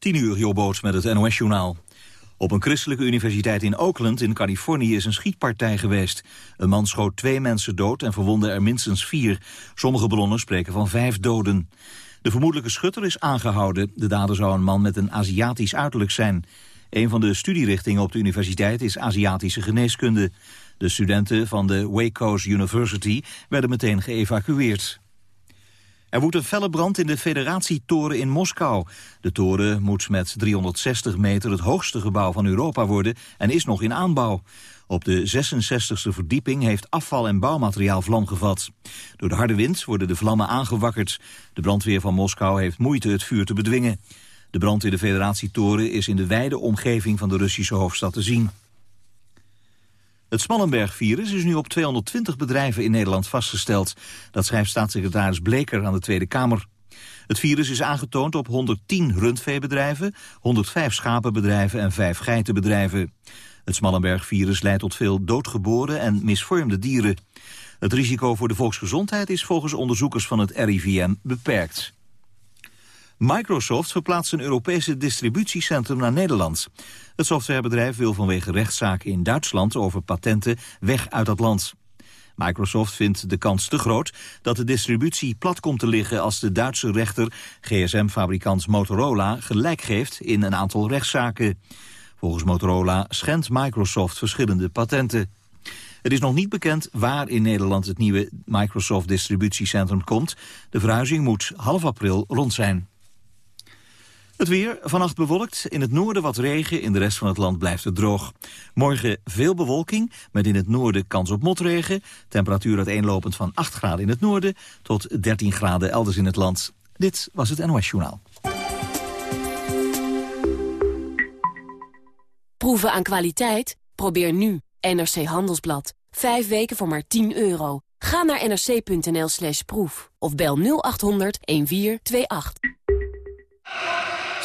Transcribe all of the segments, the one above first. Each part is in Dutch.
10 uur, Jobboot met het NOS-journaal. Op een christelijke universiteit in Oakland in Californië is een schietpartij geweest. Een man schoot twee mensen dood en verwondde er minstens vier. Sommige bronnen spreken van vijf doden. De vermoedelijke schutter is aangehouden. De dader zou een man met een Aziatisch uiterlijk zijn. Een van de studierichtingen op de universiteit is Aziatische geneeskunde. De studenten van de Wake Coast University werden meteen geëvacueerd. Er woedt een felle brand in de Federatietoren in Moskou. De toren moet met 360 meter het hoogste gebouw van Europa worden en is nog in aanbouw. Op de 66e verdieping heeft afval en bouwmateriaal vlam gevat. Door de harde wind worden de vlammen aangewakkerd. De brandweer van Moskou heeft moeite het vuur te bedwingen. De brand in de Federatietoren is in de wijde omgeving van de Russische hoofdstad te zien. Het Smallenberg-virus is nu op 220 bedrijven in Nederland vastgesteld. Dat schrijft staatssecretaris Bleker aan de Tweede Kamer. Het virus is aangetoond op 110 rundveebedrijven, 105 schapenbedrijven en 5 geitenbedrijven. Het Smallenberg-virus leidt tot veel doodgeboren en misvormde dieren. Het risico voor de volksgezondheid is volgens onderzoekers van het RIVM beperkt. Microsoft verplaatst een Europese distributiecentrum naar Nederland. Het softwarebedrijf wil vanwege rechtszaken in Duitsland over patenten weg uit dat land. Microsoft vindt de kans te groot dat de distributie plat komt te liggen als de Duitse rechter gsm-fabrikant Motorola gelijk geeft in een aantal rechtszaken. Volgens Motorola schendt Microsoft verschillende patenten. Het is nog niet bekend waar in Nederland het nieuwe Microsoft distributiecentrum komt. De verhuizing moet half april rond zijn. Het weer, vannacht bewolkt, in het noorden wat regen, in de rest van het land blijft het droog. Morgen veel bewolking, met in het noorden kans op motregen. Temperatuur uiteenlopend van 8 graden in het noorden tot 13 graden elders in het land. Dit was het NOS Journaal. Proeven aan kwaliteit? Probeer nu NRC Handelsblad. Vijf weken voor maar 10 euro. Ga naar nrc.nl slash proef of bel 0800 1428.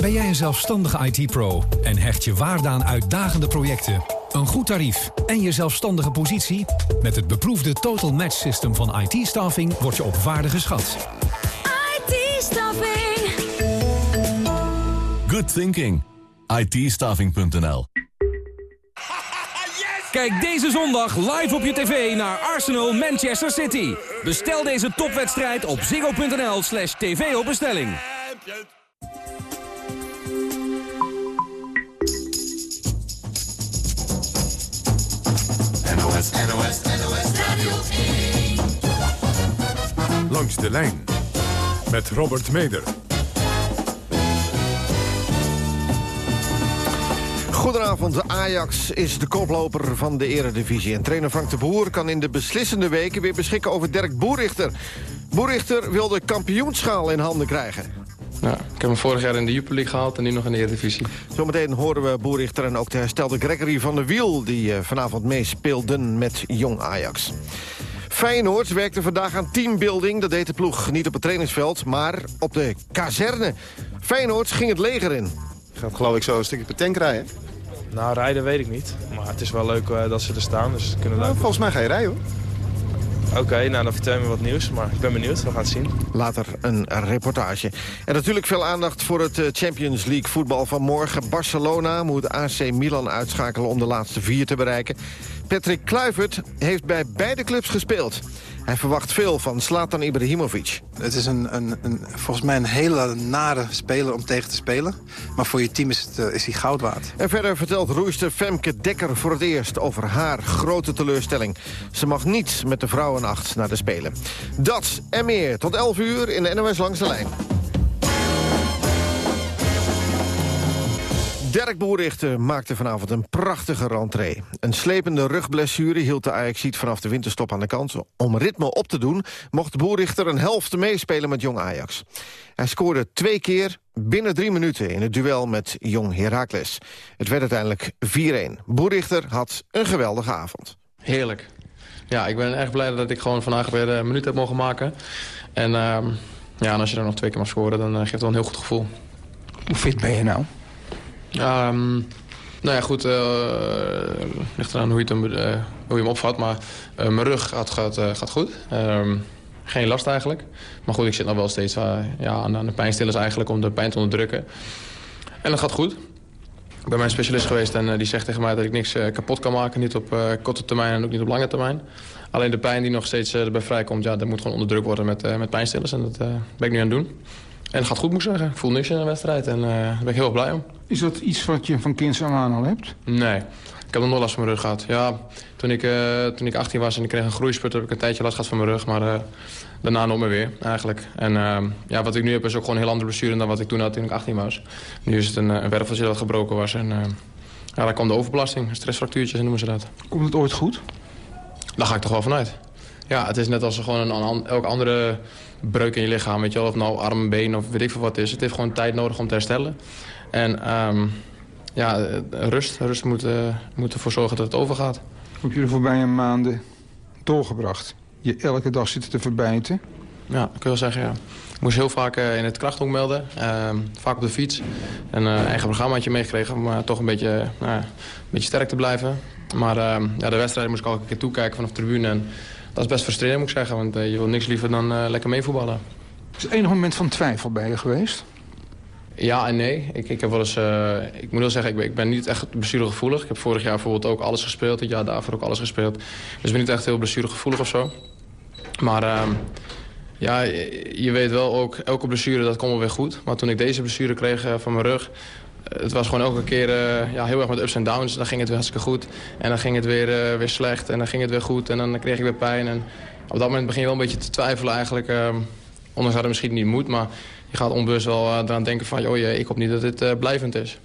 Ben jij een zelfstandige IT-pro en hecht je waarde aan uitdagende projecten, een goed tarief en je zelfstandige positie? Met het beproefde Total Match System van IT-staffing word je op waarde geschat. IT-staffing. Good thinking. IT-staffing.nl Kijk deze zondag live op je tv naar Arsenal Manchester City. Bestel deze topwedstrijd op ziggo.nl slash tv op bestelling. NOS, NOS, Radio 1. Langs de lijn met Robert Meder. Goedenavond, Ajax is de koploper van de eredivisie. En trainer Frank de Boer kan in de beslissende weken weer beschikken over Dirk Boerichter. Boerichter wil de kampioenschaal in handen krijgen. Ja, ik heb hem vorig jaar in de Jupiler League gehaald en nu nog in de Eredivisie. Zometeen horen we Boerichter en ook de herstelde Gregory van der Wiel... die eh, vanavond meespeelden met Jong Ajax. Feyenoord werkte vandaag aan teambuilding. Dat deed de ploeg niet op het trainingsveld, maar op de kazerne. Feyenoord ging het leger in. Gaat geloof ik zo een stukje per tank rijden. Nou, rijden weet ik niet. Maar het is wel leuk uh, dat ze er staan. Dus kunnen nou, volgens mij ga je rijden hoor. Oké, nou dan vertel je me wat nieuws, maar ik ben benieuwd, we gaan het zien. Later een reportage. En natuurlijk veel aandacht voor het eh, Champions League voetbal van morgen. Barcelona moet AC Milan uitschakelen om de laatste vier te bereiken. Patrick Kluivert heeft bij beide clubs gespeeld. Hij verwacht veel van Zlatan Ibrahimovic. Het is een, een, een, volgens mij een hele nare speler om tegen te spelen. Maar voor je team is, het, eh, is hij goud waard. En verder vertelt roeister Femke Dekker voor het eerst over haar grote teleurstelling. Ze mag niet met de vrouwenacht naar de Spelen. Dat en meer tot 11 uur in de NOS Langs de Lijn. Dirk Boerichter maakte vanavond een prachtige rentree. Een slepende rugblessure hield de Ajaxiet vanaf de winterstop aan de kant. Om ritme op te doen mocht Boerichter een helft meespelen met Jong Ajax. Hij scoorde twee keer binnen drie minuten in het duel met Jong Heracles. Het werd uiteindelijk 4-1. Boerichter had een geweldige avond. Heerlijk. Ja, ik ben erg blij dat ik gewoon vandaag weer een minuut heb mogen maken. En, uh, ja, en als je er nog twee keer mag scoren, dan uh, geeft het wel een heel goed gevoel. Hoe fit ben je nou? Um, nou ja, goed. Uh, ligt eraan hoe je, hem, uh, hoe je hem opvat. Maar uh, mijn rug gaat, gaat, goed. Um, geen last eigenlijk. Maar goed, ik zit nog wel steeds ja, aan de pijnstillers eigenlijk om de pijn te onderdrukken. En dat gaat goed. Ik ben mijn specialist geweest en die zegt tegen mij dat ik niks kapot kan maken. Niet op korte termijn en ook niet op lange termijn. Alleen de pijn die nog steeds erbij vrijkomt, ja, dat moet gewoon onderdrukt worden met, met pijnstillers. En dat ben ik nu aan het doen. En het gaat goed, moet ik zeggen. Ik voel niks in de wedstrijd en uh, daar ben ik heel erg blij om. Is dat iets wat je van kinds aan al hebt? Nee. Ik heb nog nooit last van mijn rug gehad. Ja, toen ik, uh, toen ik 18 was en ik kreeg een groeispurt... heb ik een tijdje last gehad van mijn rug. Maar uh, daarna nog meer weer, eigenlijk. En ja, wat ik nu heb is ook gewoon een heel andere blessure... dan wat ik toen had toen ik 18 was. Nu is het een, een werveltje dat gebroken was. En ja, daar kwam de overbelasting. Stressfractuurtjes noemen ze dat. Komt het ooit goed? Daar ga ik toch wel vanuit. Ja, het is net als gewoon een, een, elke andere breuk in je lichaam. Weet je wel, of nou arm, been of weet ik veel wat is. Het heeft gewoon tijd nodig om te herstellen. En um, ja, rust. Rust moet, uh, moet ervoor zorgen dat het overgaat. Heb je de voorbije maanden doorgebracht? Je elke dag zitten te verbijten? Ja, dat kun je wel zeggen, ja. Ik moest heel vaak uh, in het krachthonk melden. Uh, vaak op de fiets. Een uh, eigen programmaatje meegekregen om toch een beetje, een beetje sterk te blijven. Maar ehm, ja, de wedstrijd moest ik elke keer toekijken vanaf de tribune. En dat is best frustrerend, moet ik zeggen. Want je wil niks liever dan lekker meevoetballen. Is er enig moment van twijfel bij je geweest? Ja en nee. Ik, ik heb wel eens, uh, ik moet wel zeggen, ik ben, ik ben niet echt blessuregevoelig. Ik heb vorig jaar bijvoorbeeld ook alles gespeeld. Het jaar daarvoor ook alles gespeeld. Dus ik ben niet echt heel blessuregevoelig of zo. Maar uh, ja, je, weet wel ook, elke blessure dat komt wel weer goed. Maar toen ik deze blessure kreeg van mijn rug... Het was gewoon elke keer ja, heel erg met ups en downs. Dan ging het weer hartstikke goed. En dan ging het weer, weer slecht. En dan ging het weer goed. En dan kreeg ik weer pijn. En op dat moment begin je wel een beetje te twijfelen eigenlijk. Ehm, ondanks dat het misschien niet moet, maar je gaat onbewust wel uh, eraan denken van... oh jee, ik hoop niet dat dit uh, blijvend is.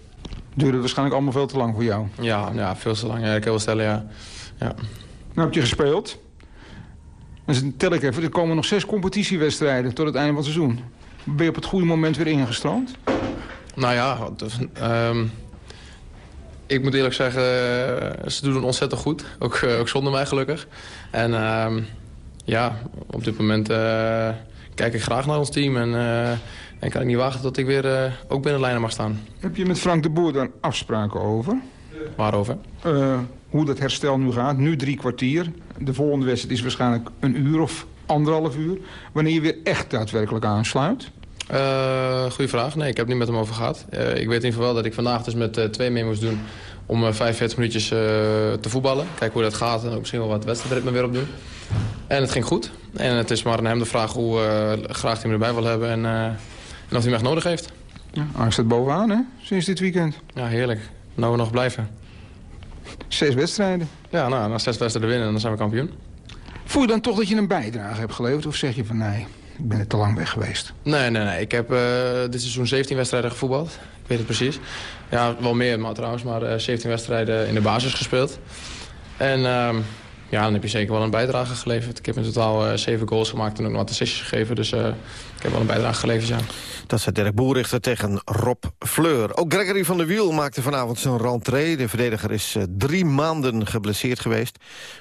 Duurde waarschijnlijk allemaal veel te lang voor jou? Ja, ja veel te lang. Ja, ik wel stellen, ja. ja. Nou heb je gespeeld. Dan tel ik even, er komen nog zes competitiewedstrijden tot het einde van het seizoen. Ben je op het goede moment weer ingestroomd? Nou ja, um, ik moet eerlijk zeggen, eh, ze doen het ontzettend goed. Ook, ook zonder mij gelukkig. En um, ja, op dit moment uh, kijk ik graag naar ons team. En, uh, en kan ik niet wachten tot ik weer uh, ook binnen de lijnen mag staan. Heb je met Frank de Boer daar afspraken over? Waarover? Hoe dat herstel nu gaat. Nu drie kwartier. De volgende wedstrijd is waarschijnlijk een uur of anderhalf uur. Wanneer je weer echt daadwerkelijk aansluit? Uh, goeie vraag. Nee, ik heb het niet met hem over gehad. Uh, ik weet in ieder geval wel dat ik vandaag dus met uh, twee mee moest doen... om 45 minuutjes te voetballen. Kijken hoe dat gaat en ook misschien wel wat wedstrijdritme weer opdoen. En het ging goed. En het is maar aan hem de vraag hoe graag hij me erbij wil hebben... en, en of hij me echt nodig heeft. Ja, hij staat bovenaan, hè? Sinds dit weekend. Ja, heerlijk. Nou we nog blijven. Zes wedstrijden. Ja, nou, na zes wedstrijden winnen, dan zijn we kampioen. Voel je dan toch dat je een bijdrage hebt geleverd? Of zeg je van nee, ik ben er te lang weg geweest? Nee, nee, nee. Ik heb uh, dit seizoen 17 wedstrijden gevoetbald. Ik weet het precies. Ja, wel meer maar trouwens, maar uh, 17 wedstrijden in de basis gespeeld. En uh, ja, dan heb je zeker wel een bijdrage geleverd. Ik heb in totaal uh, 7 goals gemaakt en ook nog wat assists gegeven. Dus heb wel een bijdrage geleverd, ja. Dat zei Dirk Boerichter tegen Rob Fleur. Ook Gregory van der Wiel maakte vanavond zijn rentree. De verdediger is uh, drie maanden geblesseerd geweest.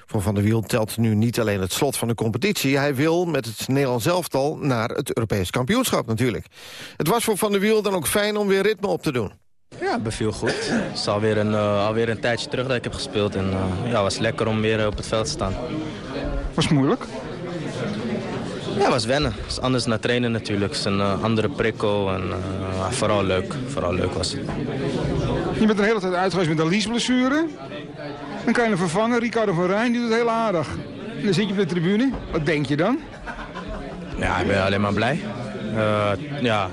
Voor Van der Wiel telt nu niet alleen het slot van de competitie. Hij wil met het Nederlands elftal naar het Europees kampioenschap natuurlijk. Het was voor Van der Wiel dan ook fijn om weer ritme op te doen. Ja, het beviel goed. Het is alweer een, uh, alweer een tijdje terug dat ik heb gespeeld. En uh, ja, het was lekker om weer op het veld te staan. Was het moeilijk? Ja, was wennen. Het is anders naar trainen natuurlijk. Het is een uh, andere prikkel en uh, vooral leuk. Vooral leuk was het. Je bent de hele tijd uit geweest met een liesblessure. Dan kan je hem vervangen. Ricardo van Rijn die doet het heel aardig. En dan zit je op de tribune. Wat denk je dan? Ja, ik ben alleen maar blij. Uh, ja,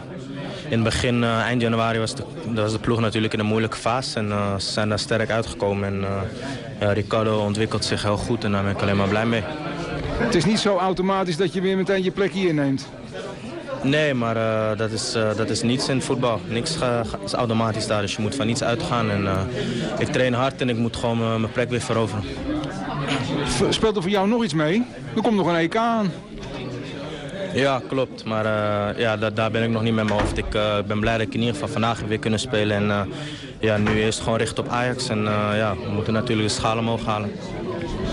in het begin, eind januari, was de, was de ploeg natuurlijk in een moeilijke fase. En ze zijn daar sterk uitgekomen. En ja, Ricardo ontwikkelt zich heel goed en daar ben ik alleen maar blij mee. Het is niet zo automatisch dat je weer meteen je plek hier neemt. Nee, maar uh, dat, is, uh, dat is niets in het voetbal. Niks is automatisch daar, dus je moet van niets uitgaan. En, uh, ik train hard en ik moet gewoon mijn plek weer veroveren. Speelt er voor jou nog iets mee? Er komt nog een EK aan. Ja, klopt. Maar ja, daar, daar ben ik nog niet met mijn hoofd. Ik ben blij dat ik in ieder geval vandaag weer kunnen spelen. En ja, nu eerst gewoon richt op Ajax. En ja, we moeten natuurlijk de schalen omhoog halen.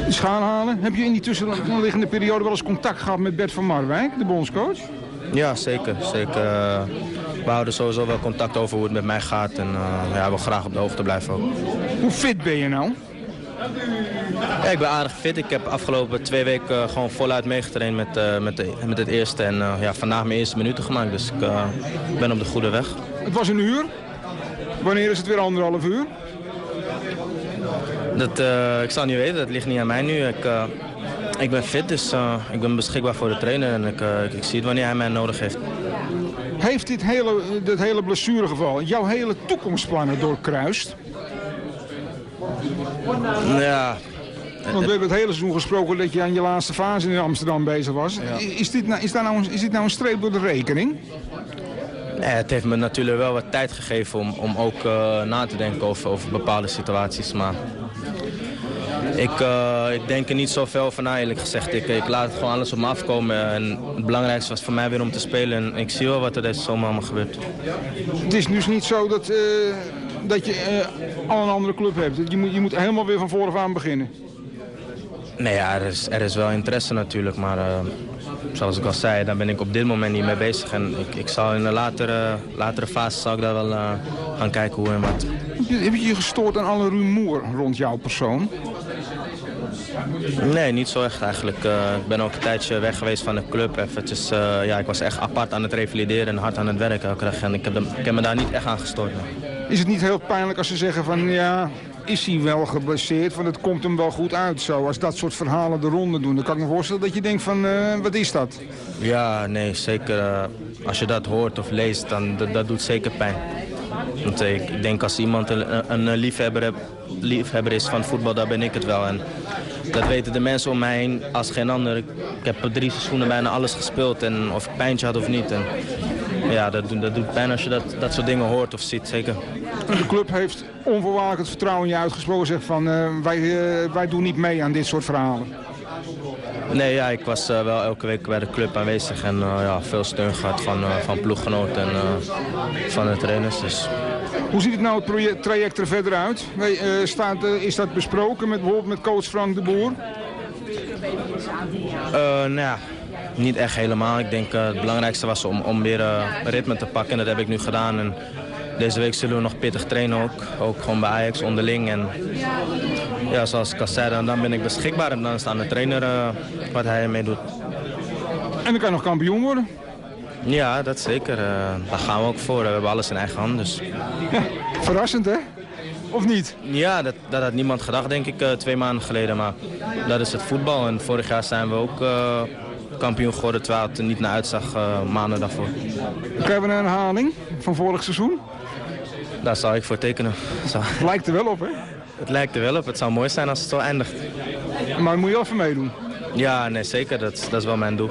Schaal halen? Heb je in die tussenliggende periode wel eens contact gehad met Bert van Marwijk, de bondscoach? Ja, zeker. zeker. We houden sowieso wel contact over hoe het met mij gaat. En uh, ja, wil graag op de hoogte blijven ook. Hoe fit ben je nou? Ja, ik ben aardig fit. Ik heb afgelopen twee weken gewoon voluit meegetraind met, uh, met, de, met het eerste. En uh, ja, vandaag mijn eerste minuten gemaakt. Dus ik ben op de goede weg. Het was een uur. Wanneer is het weer anderhalf uur? Dat, ik zal niet weten. Dat ligt niet aan mij nu. Ik, ik ben fit, dus uh, ik ben beschikbaar voor de trainer en ik, uh, ik, zie het wanneer hij mij nodig heeft. Heeft dit hele, dit hele blessuregeval jouw hele toekomstplannen doorkruist? Ja. Want we hebben het hele seizoen gesproken dat je aan je laatste fase in Amsterdam bezig was. Ja. Is, dit nou, is, daar nou, is dit nou een streep door de rekening? Nee, het heeft me natuurlijk wel wat tijd gegeven om, om ook uh, na te denken over, over bepaalde situaties. Maar ik, uh, ik denk er niet zoveel na eerlijk gezegd. Ik, ik laat het gewoon alles op me afkomen. En het belangrijkste was voor mij weer om te spelen. En ik zie wel wat er deze zomer allemaal gebeurt. Het is dus niet zo dat, uh, dat je al een andere club hebt. Je moet, je moet helemaal weer van vooraf aan beginnen. Nee, ja, er, is, er is wel interesse natuurlijk. Maar zoals ik al zei, daar ben ik op dit moment niet mee bezig. En ik, ik zal in een latere, latere fase zal ik daar wel gaan kijken hoe en wat. Heb je je gestoord aan alle rumoer rond jouw persoon? Nee, niet zo echt eigenlijk. Uh, ik ben ook een tijdje weg geweest van de club. Eventjes, uh, ja, ik was echt apart aan het revalideren en hard aan het werken. En ik heb, de, ik heb me daar niet echt aan gestoord. Is het niet heel pijnlijk als ze zeggen van ja, is hij wel geblesseerd? Want het komt hem wel goed uit zo. Als dat soort verhalen de ronde doen, dan kan ik me voorstellen dat je denkt van uh, wat is dat? Ja, nee, zeker. als je dat hoort of leest, dan dat, doet zeker pijn. Want ik denk als iemand een, een liefhebber, liefhebber, is van voetbal, dan ben ik het wel. En dat weten de mensen om mij heen als geen ander. Ik, heb drie seizoenen bijna alles gespeeld. En of ik pijntje had of niet. En ja, dat, dat doet pijn als je dat, dat soort dingen hoort of ziet, zeker. De club heeft onvoorwaardelijk het vertrouwen in je uitgesproken. Zegt van, uh, wij, uh, wij doen niet mee aan dit soort verhalen. Nee, ja, ik was uh, wel elke week bij de club aanwezig en uh, ja, veel steun gehad van, uh, van ploeggenoten en van de trainers. Dus. Hoe ziet het nou het traject er verder uit? staat, is dat besproken met, bijvoorbeeld met coach Frank de Boer? nou ja, niet echt helemaal. Ik denk het belangrijkste was om, om weer ritme te pakken en dat heb ik nu gedaan. En deze week zullen we nog pittig trainen ook. Ook gewoon bij Ajax onderling. En ja, zoals ik al zei, dan ben ik beschikbaar. En dan is het aan de trainer uh, wat hij ermee doet. En dan kan je nog kampioen worden? Ja, dat zeker. Daar gaan we ook voor. We hebben alles in eigen hand. Dus. Ja, verrassend, hè? Of niet? Ja, dat, dat had niemand gedacht, denk ik, twee maanden geleden. Maar dat is het voetbal. En vorig jaar zijn we ook uh, kampioen geworden, terwijl het er niet naar uitzag maanden daarvoor. Krijgen we een herhaling van vorig seizoen? Daar zou ik voor tekenen. Zo. Lijkt er wel op, hè? Het lijkt er wel op. Het zou mooi zijn als het zo eindigt. Maar moet je even meedoen? Ja, nee, zeker. Dat, dat is wel mijn doel.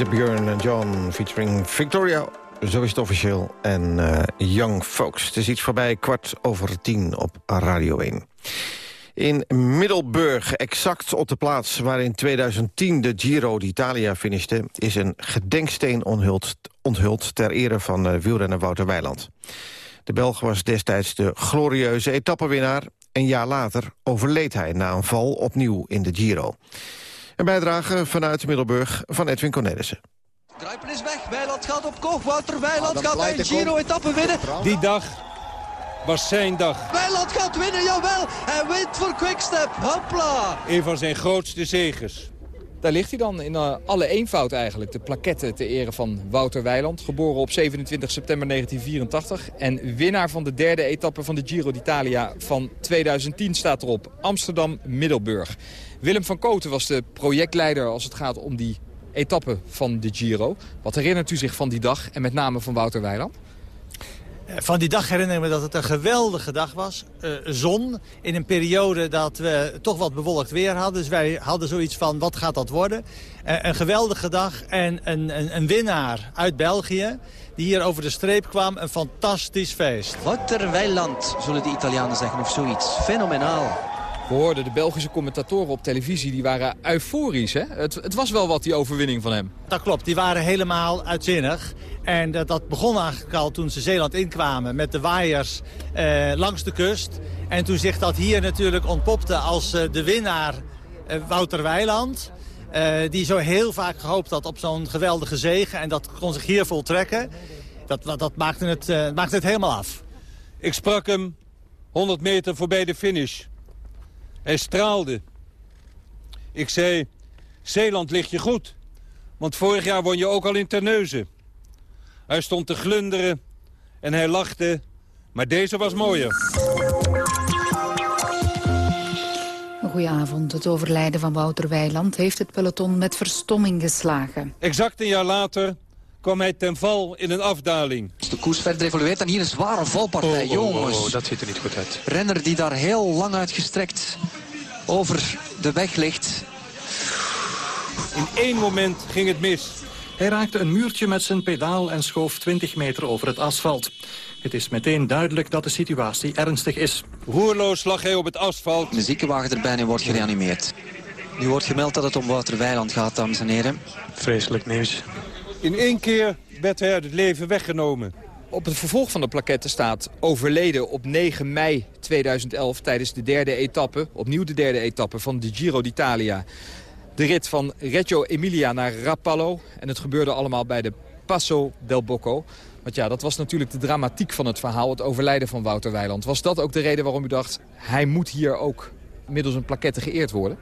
Peter Björn en John featuring Victoria. Zo is het officieel. En eh, Young Folks. Het is iets voorbij kwart over tien op Radio 1. In Middelburg, exact op de plaats waar in 2010 de Giro d'Italia finishte... is een gedenksteen onthuld, onthuld ter ere van uh, wielrenner Wouter Weiland. De Belg was destijds de glorieuze etappenwinnaar. Een jaar later overleed hij na een val opnieuw in de Giro. Een bijdrage vanuit Middelburg van Edwin Cornelissen. Kruipen is weg. Weiland gaat op koog. Wouter Weiland gaat een Giro-etappe winnen. Die dag was zijn dag. Weiland gaat winnen, jawel. Hij wint voor Quickstep. Hopla. Een van zijn grootste zegers. Daar ligt hij dan in uh, alle eenvoud eigenlijk. De plaquette ter ere van Wouter Weiland. Geboren op 27 september 1984. En winnaar van de derde etappe van de Giro d'Italia van 2010 staat erop. Amsterdam-Middelburg. Willem van Koten was de projectleider als het gaat om die etappe van de Giro. Wat herinnert u zich van die dag en met name van Wouter Weiland? Van die dag herinner ik me dat het een geweldige dag was. Uh, zon in een periode dat we toch wat bewolkt weer hadden. Dus wij hadden zoiets van, wat gaat dat worden? Uh, een geweldige dag en een, een, een, winnaar uit België... die hier over de streep kwam. Een fantastisch feest. Wouter Weiland, zullen de Italianen zeggen, of zoiets. Fenomenaal. We hoorden de Belgische commentatoren op televisie, die waren euforisch. Hè? Het, het, was wel wat, die overwinning van hem. Dat klopt, die waren helemaal uitzinnig. En dat, dat begon eigenlijk al toen ze Zeeland inkwamen met de waaiers eh, langs de kust. En toen zich dat hier natuurlijk ontpopte als eh, de winnaar eh, Wouter Weiland. die zo heel vaak gehoopt had op zo'n geweldige zege. En dat kon zich hier voltrekken. Dat, dat, dat maakte, het, maakte het helemaal af. Ik sprak hem 100 meter voorbij de finish. Hij straalde. Ik zei, Zeeland ligt je goed. Want vorig jaar won je ook al in Terneuzen. Hij stond te glunderen en hij lachte. Maar deze was mooier. Goedenavond. Het overlijden van Wouter Weiland heeft het peloton met verstomming geslagen. Exact een jaar later kwam hij ten val in een afdaling. De koers verder evolueert en hier een zware valpartij. Oh, Jongens, oh, oh, dat ziet er niet goed uit. Renner die daar heel lang uitgestrekt over de weg ligt. In één moment ging het mis. Hij raakte een muurtje met zijn pedaal en schoof 20 meter over het asfalt. Het is meteen duidelijk dat de situatie ernstig is. Roerloos lag hij op het asfalt. De ziekenwagen erbij nu wordt gereanimeerd. Nu wordt gemeld dat het om Wouter Weiland gaat, dames en heren. Vreselijk nieuws. In één keer werd het leven weggenomen. Op het vervolg van de plaquette staat overleden op 9 mei 2011... tijdens de derde etappe, opnieuw de derde etappe van de Giro d'Italia. De rit van Reggio Emilia naar Rapallo. En het gebeurde allemaal bij de Passo del Bocco. Want ja, dat was natuurlijk de dramatiek van het verhaal, het overlijden van Wouter Weiland. Was dat ook de reden waarom u dacht, hij moet hier ook middels een plaquette geëerd worden?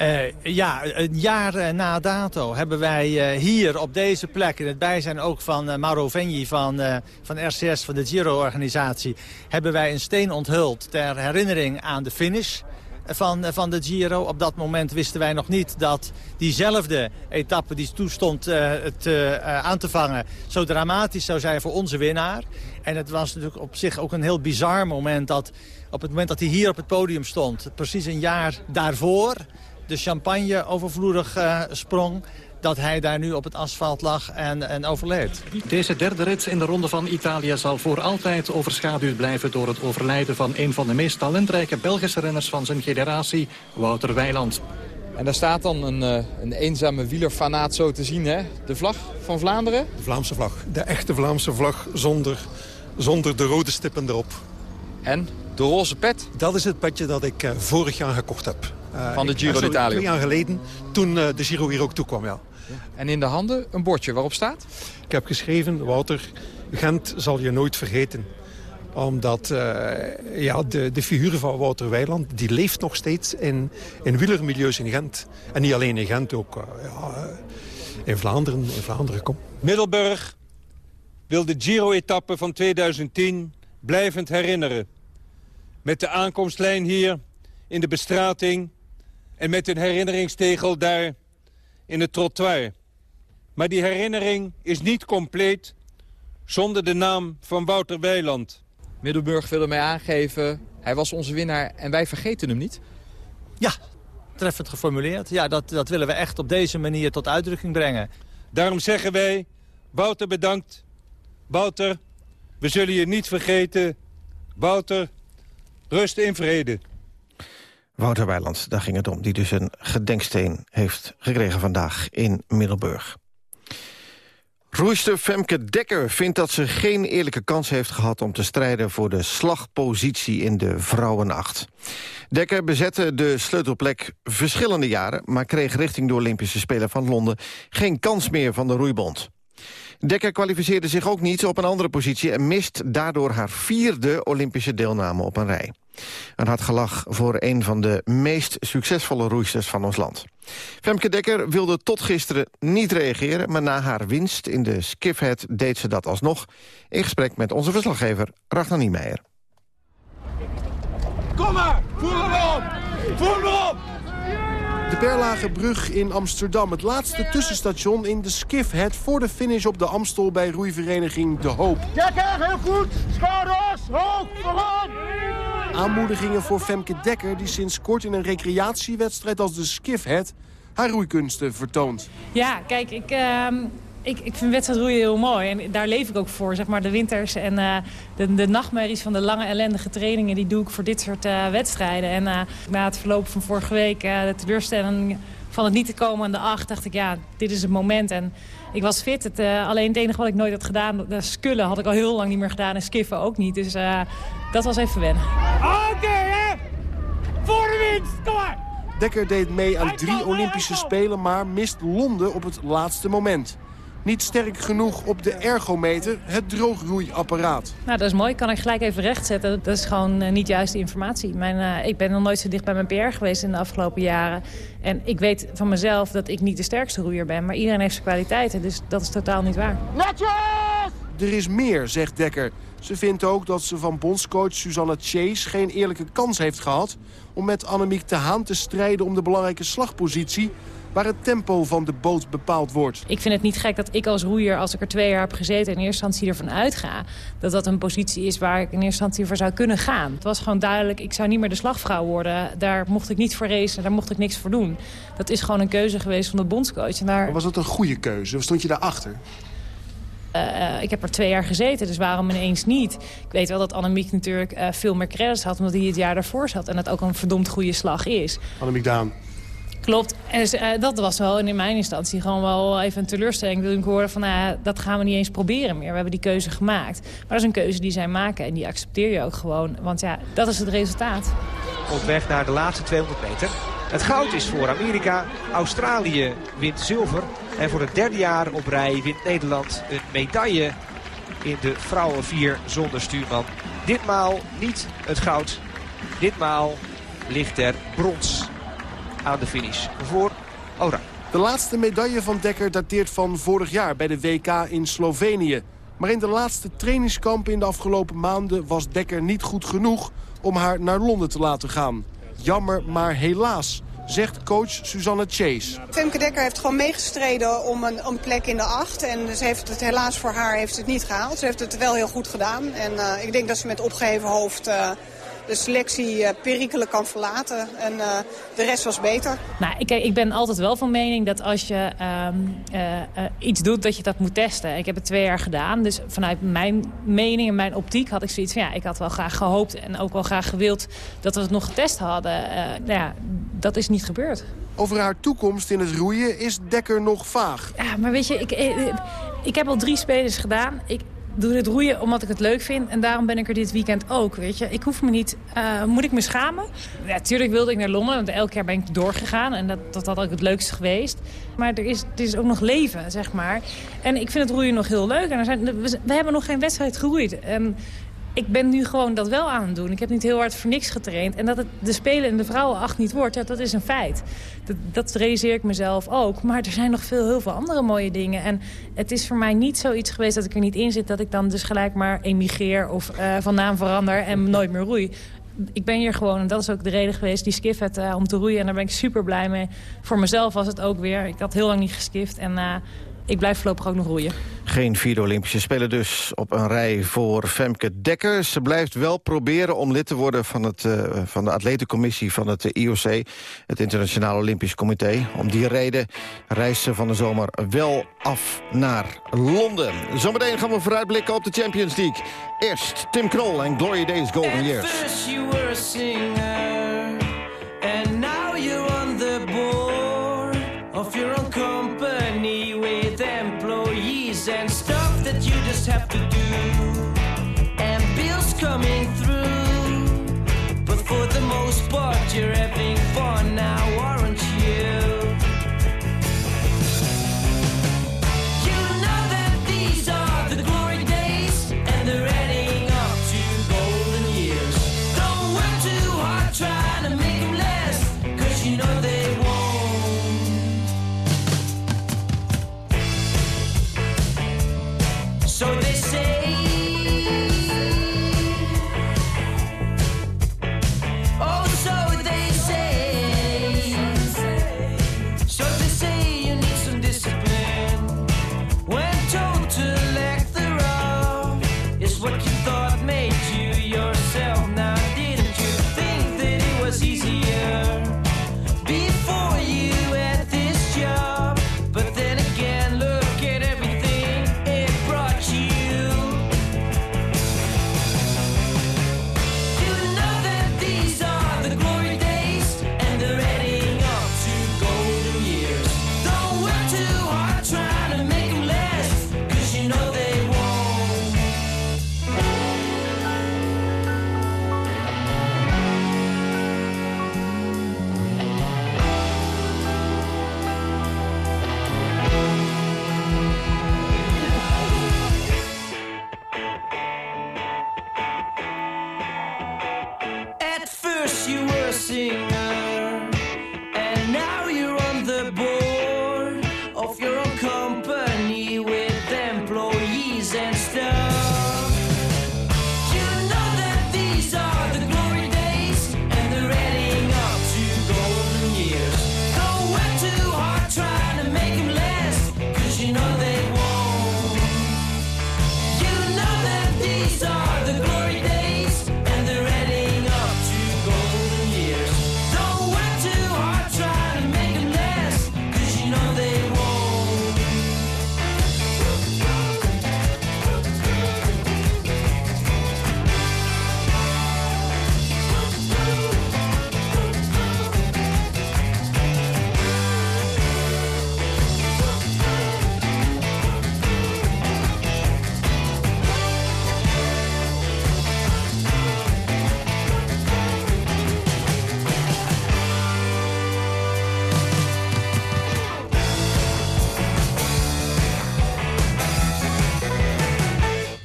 Uh, ja, een jaar uh, na dato hebben wij uh, hier op deze plek... in het bijzijn ook van Mauro Vegni van, van RCS, van de Giro-organisatie... hebben wij een steen onthuld ter herinnering aan de finish van, van de Giro. Op dat moment wisten wij nog niet dat diezelfde etappe die toestond het, aan te vangen... zo dramatisch zou zijn voor onze winnaar. En het was natuurlijk op zich ook een heel bizar moment... dat op het moment dat hij hier op het podium stond, precies een jaar daarvoor de champagne overvloedig eh, sprong dat hij daar nu op het asfalt lag en, en overleed. Deze derde rit in de Ronde van Italië zal voor altijd overschaduwd blijven... door het overlijden van een van de meest talentrijke Belgische renners van zijn generatie, Wouter Weiland. En daar staat dan een, eh, een eenzame wielerfanaat zo te zien, hè? De vlag van Vlaanderen? De Vlaamse vlag. De echte Vlaamse vlag zonder, zonder de rode stippen erop. En de roze pet? Dat is het petje dat ik eh, vorig jaar gekocht heb. Eh, Van de Giro d'Italia. Twee jaar geleden, toen eh, de Giro hier ook toekwam, ja. En in de handen een bordje waarop staat? Ik heb geschreven, Wouter, Gent zal je nooit vergeten. Omdat eh, ja, de, de figuur van Wouter Weiland, die leeft nog steeds in, in wielermilieus in Gent. En niet alleen in Gent, ook ja, in Vlaanderen. In Vlaanderen, kom. Middelburg wil de Giro-etappe van 2010 blijvend herinneren. Met de aankomstlijn hier in de bestrating... en met een herinneringstegel daar in het trottoir. Maar die herinnering is niet compleet zonder de naam van Wouter Weiland. Middelburg wilde mij aangeven, hij was onze winnaar en wij vergeten hem niet. Ja, treffend geformuleerd. Ja, dat, dat willen we echt op deze manier tot uitdrukking brengen. Daarom zeggen wij, Wouter bedankt. Wouter, we zullen je niet vergeten. Wouter, rust in vrede. Wouter Weiland, daar ging het om. Die dus een gedenksteen heeft gekregen vandaag in Middelburg. Roeister Femke Dekker vindt dat ze geen eerlijke kans heeft gehad... om te strijden voor de slagpositie in de vrouwenacht. Dekker bezette de sleutelplek verschillende jaren... maar kreeg richting de Olympische Spelen van Londen... geen kans meer van de roeibond. Dekker kwalificeerde zich ook niet op een andere positie... en mist daardoor haar vierde Olympische deelname op een rij. Een hard gelach voor een van de meest succesvolle roeisters van ons land. Femke Dekker wilde tot gisteren niet reageren... maar na haar winst in de Skiffhead deed ze dat alsnog... in gesprek met onze verslaggever Ragnar Niemeyer. Kom maar! Voer hem op! Voer hem op! De Berlage Brug in Amsterdam. Het laatste tussenstation in de Skiffhead voor de finish op de Amstel bij roeivereniging De Hoop. Dekker, heel goed! Schouders, hoog, vooraan! Aanmoedigingen voor Femke Dekker die sinds kort in een recreatiewedstrijd als de Skiffhead haar roeikunsten vertoont. Ja, kijk, ik, ehm, ik, ik vind wedstrijdroeien heel mooi. En daar leef ik ook voor, zeg maar, de winters. En eh, de, de nachtmerries van de lange ellendige trainingen... die doe ik voor dit soort eh, wedstrijden. En eh, na het verloop van vorige week, de teleurstelling van het niet te komen aan de acht... dacht ik, ja, dit is het moment. En ik was fit. Het, eh, alleen het enige wat ik nooit had gedaan... de skullen had ik al heel lang niet meer gedaan. En skiffen ook niet. Dus eh, dat was even wennen. Oké, hè! Voor de winst, kom maar! Dekker deed mee aan drie Olympische Spelen, maar mist Londen op het laatste moment. Niet sterk genoeg op de ergometer, het droogroeiapparaat. Nou, dat is mooi. Kan ik gelijk even rechtzetten. Dat is gewoon eh, niet juiste informatie. Mijn, eh, ik ben nog nooit zo dicht bij mijn PR geweest in de afgelopen jaren. En ik weet van mezelf dat ik niet de sterkste roeier ben. Maar iedereen heeft zijn kwaliteiten, dus dat is totaal niet waar. Er is meer, zegt Dekker. Ze vindt ook dat ze van bondscoach Susanne Chase geen eerlijke kans heeft gehad... om met Annemiek de Haan te strijden om de belangrijke slagpositie... waar het tempo van de boot bepaald wordt. Ik vind het niet gek dat ik als roeier, als ik er twee jaar heb gezeten... in eerste instantie ervan uitga dat dat een positie is waar ik in eerste instantie voor zou kunnen gaan. Het was gewoon duidelijk, ik zou niet meer de slagvrouw worden. Daar mocht ik niet voor racen, daar mocht ik niks voor doen. Dat is gewoon een keuze geweest van de bondscoach. En daar, Maar was dat een goede keuze? Of stond je daarachter? Eh, ik heb er twee jaar gezeten, dus waarom ineens niet? Ik weet wel dat Annemiek natuurlijk eh, veel meer credits had... omdat hij het jaar daarvoor zat. En dat ook een verdomd goede slag is. Annemiek Daan. Klopt. En eh, dat was wel in mijn instantie gewoon wel even een teleurstelling. Dat ik hoorde van, nou, dat gaan we niet eens proberen meer. We hebben die keuze gemaakt. Maar dat is een keuze die zij maken en die accepteer je ook gewoon. Want ja, dat is het resultaat. Op weg naar de laatste 200 meter. Het goud is voor Amerika. Australië wint zilver. En voor het derde jaar op rij wint Nederland een medaille in de vrouwen 4 zonder stuurman. Ditmaal niet het goud. Ditmaal ligt er brons aan de finish voor Oranje. De laatste medaille van Dekker dateert van vorig jaar bij de WK in Slovenië. Maar in de laatste trainingskampen in de afgelopen maanden was Dekker niet goed genoeg om haar naar Londen te laten gaan. Jammer, maar helaas, zegt coach Suzanne Chase. Femke Dekker heeft gewoon meegestreden om een, een plek in de acht. En ze heeft het helaas voor haar heeft het niet gehaald. Ze heeft het wel heel goed gedaan. En eh, ik denk dat ze met opgeheven hoofd eh, de selectie eh, perikelen kan verlaten. En eh, de rest was beter. Nou, ik, ik ben altijd wel van mening dat als je ehm, eh, iets doet, dat je dat moet testen. Ik heb het twee jaar gedaan, dus vanuit mijn mening en mijn optiek had ik zoiets van... ja, ik had wel graag gehoopt en ook wel graag gewild dat we het nog getest hadden. Eh, nou ja, dat is niet gebeurd. Over haar toekomst in het roeien is Dekker nog vaag. Ja, maar weet je, ik, ik, ik heb al drie spelers gedaan. Ik doe dit roeien omdat ik het leuk vind. En daarom ben ik er dit weekend ook, weet je. Ik hoef me niet... eh, moet ik me schamen? Ja, tuurlijk wilde ik naar Londen, want elk jaar ben ik doorgegaan. En dat, dat had ook het leukste geweest. Maar er is, er is ook nog leven, zeg maar. En ik vind het roeien nog heel leuk. En er zijn, we, hebben nog geen wedstrijd geroeid. Ik ben nu gewoon dat wel aan het doen. Ik heb niet heel hard voor niks getraind. En dat het de Spelen en de vrouwenacht niet wordt, ja, dat is een feit. Dat, dat realiseer ik mezelf ook. Maar er zijn nog veel, heel veel andere mooie dingen. En het is voor mij niet zoiets geweest dat ik er niet in zit... dat ik dan dus gelijk maar emigreer of eh, van naam verander en nooit meer roei. Ik ben hier gewoon, en dat is ook de reden geweest, die skiff uh, om te roeien. En daar ben ik super blij mee. Voor mezelf was het ook weer. Ik had heel lang niet geskift en... eh, ik blijf voorlopig ook nog roeien. Geen vierde Olympische Spelen dus op een rij voor Femke Dekker. Ze blijft wel proberen om lid te worden van, het, uh, van de atletencommissie van het IOC... het Internationaal Olympisch Comité. Om die reden reist ze van de zomer wel af naar Londen. Zometeen gaan we vooruitblikken op de Champions League. Eerst Tim Knol en Glory Days Golden Years. Just have to do. And bills coming through, but for the most part you're having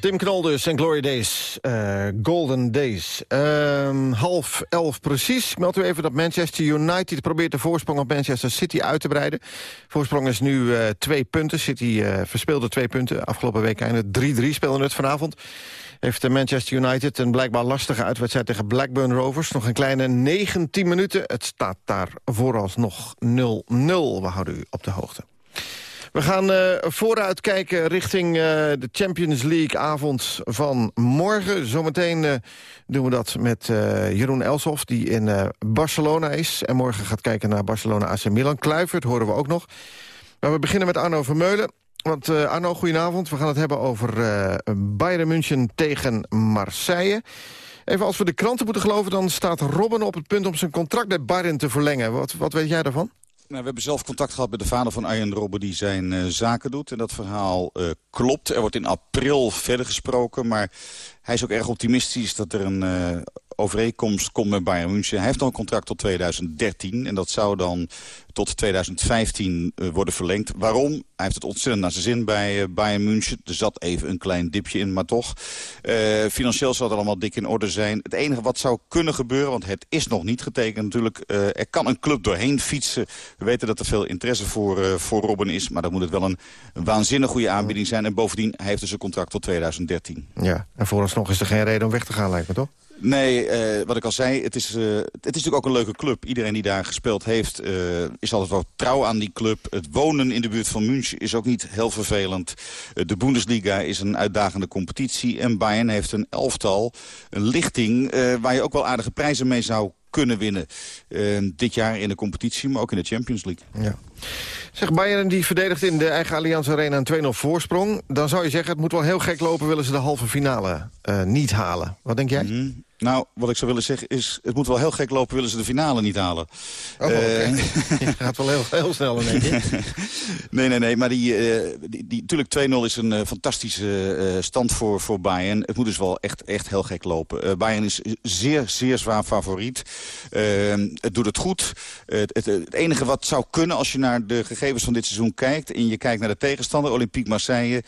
Tim Knol dus en Glory Days, eh, Golden Days. Ehm, half elf precies. Ik meld u even dat Manchester United probeert de voorsprong op Manchester City uit te breiden. Voorsprong is nu eh, twee punten. City eh, verspeelde twee punten. Afgelopen week einde 3-3 speelden het vanavond. Heeft Manchester United een blijkbaar lastige uitwedstrijd tegen Blackburn Rovers. Nog een kleine 19 minuten. Het staat daar vooralsnog 0-0. We houden u op de hoogte. We gaan uh, vooruit kijken richting uh, de Champions League avond van morgen. Zometeen uh, doen we dat met Jeroen Elshoff, die in Barcelona is. En morgen gaat kijken naar Barcelona AC Milan. Kluivert horen we ook nog. Maar we beginnen met Arno Vermeulen. Want Arno, goedenavond. We gaan het hebben over Bayern München tegen Marseille. Even als we de kranten moeten geloven... dan staat Robben op het punt om zijn contract bij Bayern te verlengen. Wat, wat weet jij daarvan? Nou, we hebben zelf contact gehad met de vader van Arjen Robben die zijn uh, zaken doet. En dat verhaal uh, klopt. Er wordt in april verder gesproken. Maar hij is ook erg optimistisch dat er een uh, overeenkomst komt met Bayern München. Hij heeft nog een contract tot 2013. En dat zou dan tot 2015 uh, worden verlengd. Waarom? Hij heeft het ontzettend naar zijn zin bij uh, Bayern München. Er zat even een klein dipje in, maar toch. Uh, financieel zal het allemaal dik in orde zijn. Het enige wat zou kunnen gebeuren, want het is nog niet getekend natuurlijk. er kan een club doorheen fietsen. We weten dat er veel interesse voor, voor Robben is. Maar dan moet het wel een, een waanzinnig goede aanbieding zijn. En bovendien, hij heeft dus een contract tot 2013. Ja, en vooralsnog is er geen reden om weg te gaan, lijkt me toch? Nee, uh, wat ik al zei, het is, uh, het is natuurlijk ook een leuke club. Iedereen die daar gespeeld heeft, uh, is altijd wel trouw aan die club. Het wonen in de buurt van München is ook niet heel vervelend. de Bundesliga is een uitdagende competitie. En Bayern heeft een elftal, een lichting... waar je ook wel aardige prijzen mee zou kunnen winnen. dit jaar in de competitie, maar ook in de Champions League. Ja. Zeg, Bayern die verdedigt in de eigen Allianz Arena een 2-0 voorsprong. Dan zou je zeggen, het moet wel heel gek lopen... willen ze de halve finale niet halen. Wat denk jij? Mm -hmm. Nou, wat ik zou willen zeggen is... het moet wel heel gek lopen, willen ze de finale niet halen. Oh, okay. uh, Je gaat wel heel, heel snel, denk ik. nee, nee, nee. Maar die, uh, die, die, natuurlijk 2-0 is een uh, fantastische stand voor, voor Bayern. Het moet dus wel echt, echt heel gek lopen. Bayern is zeer, zeer zwaar favoriet. het doet het goed. Het, het, het, enige wat zou kunnen als je naar de gegevens van dit seizoen kijkt... en je kijkt naar de tegenstander, Olympique Marseille...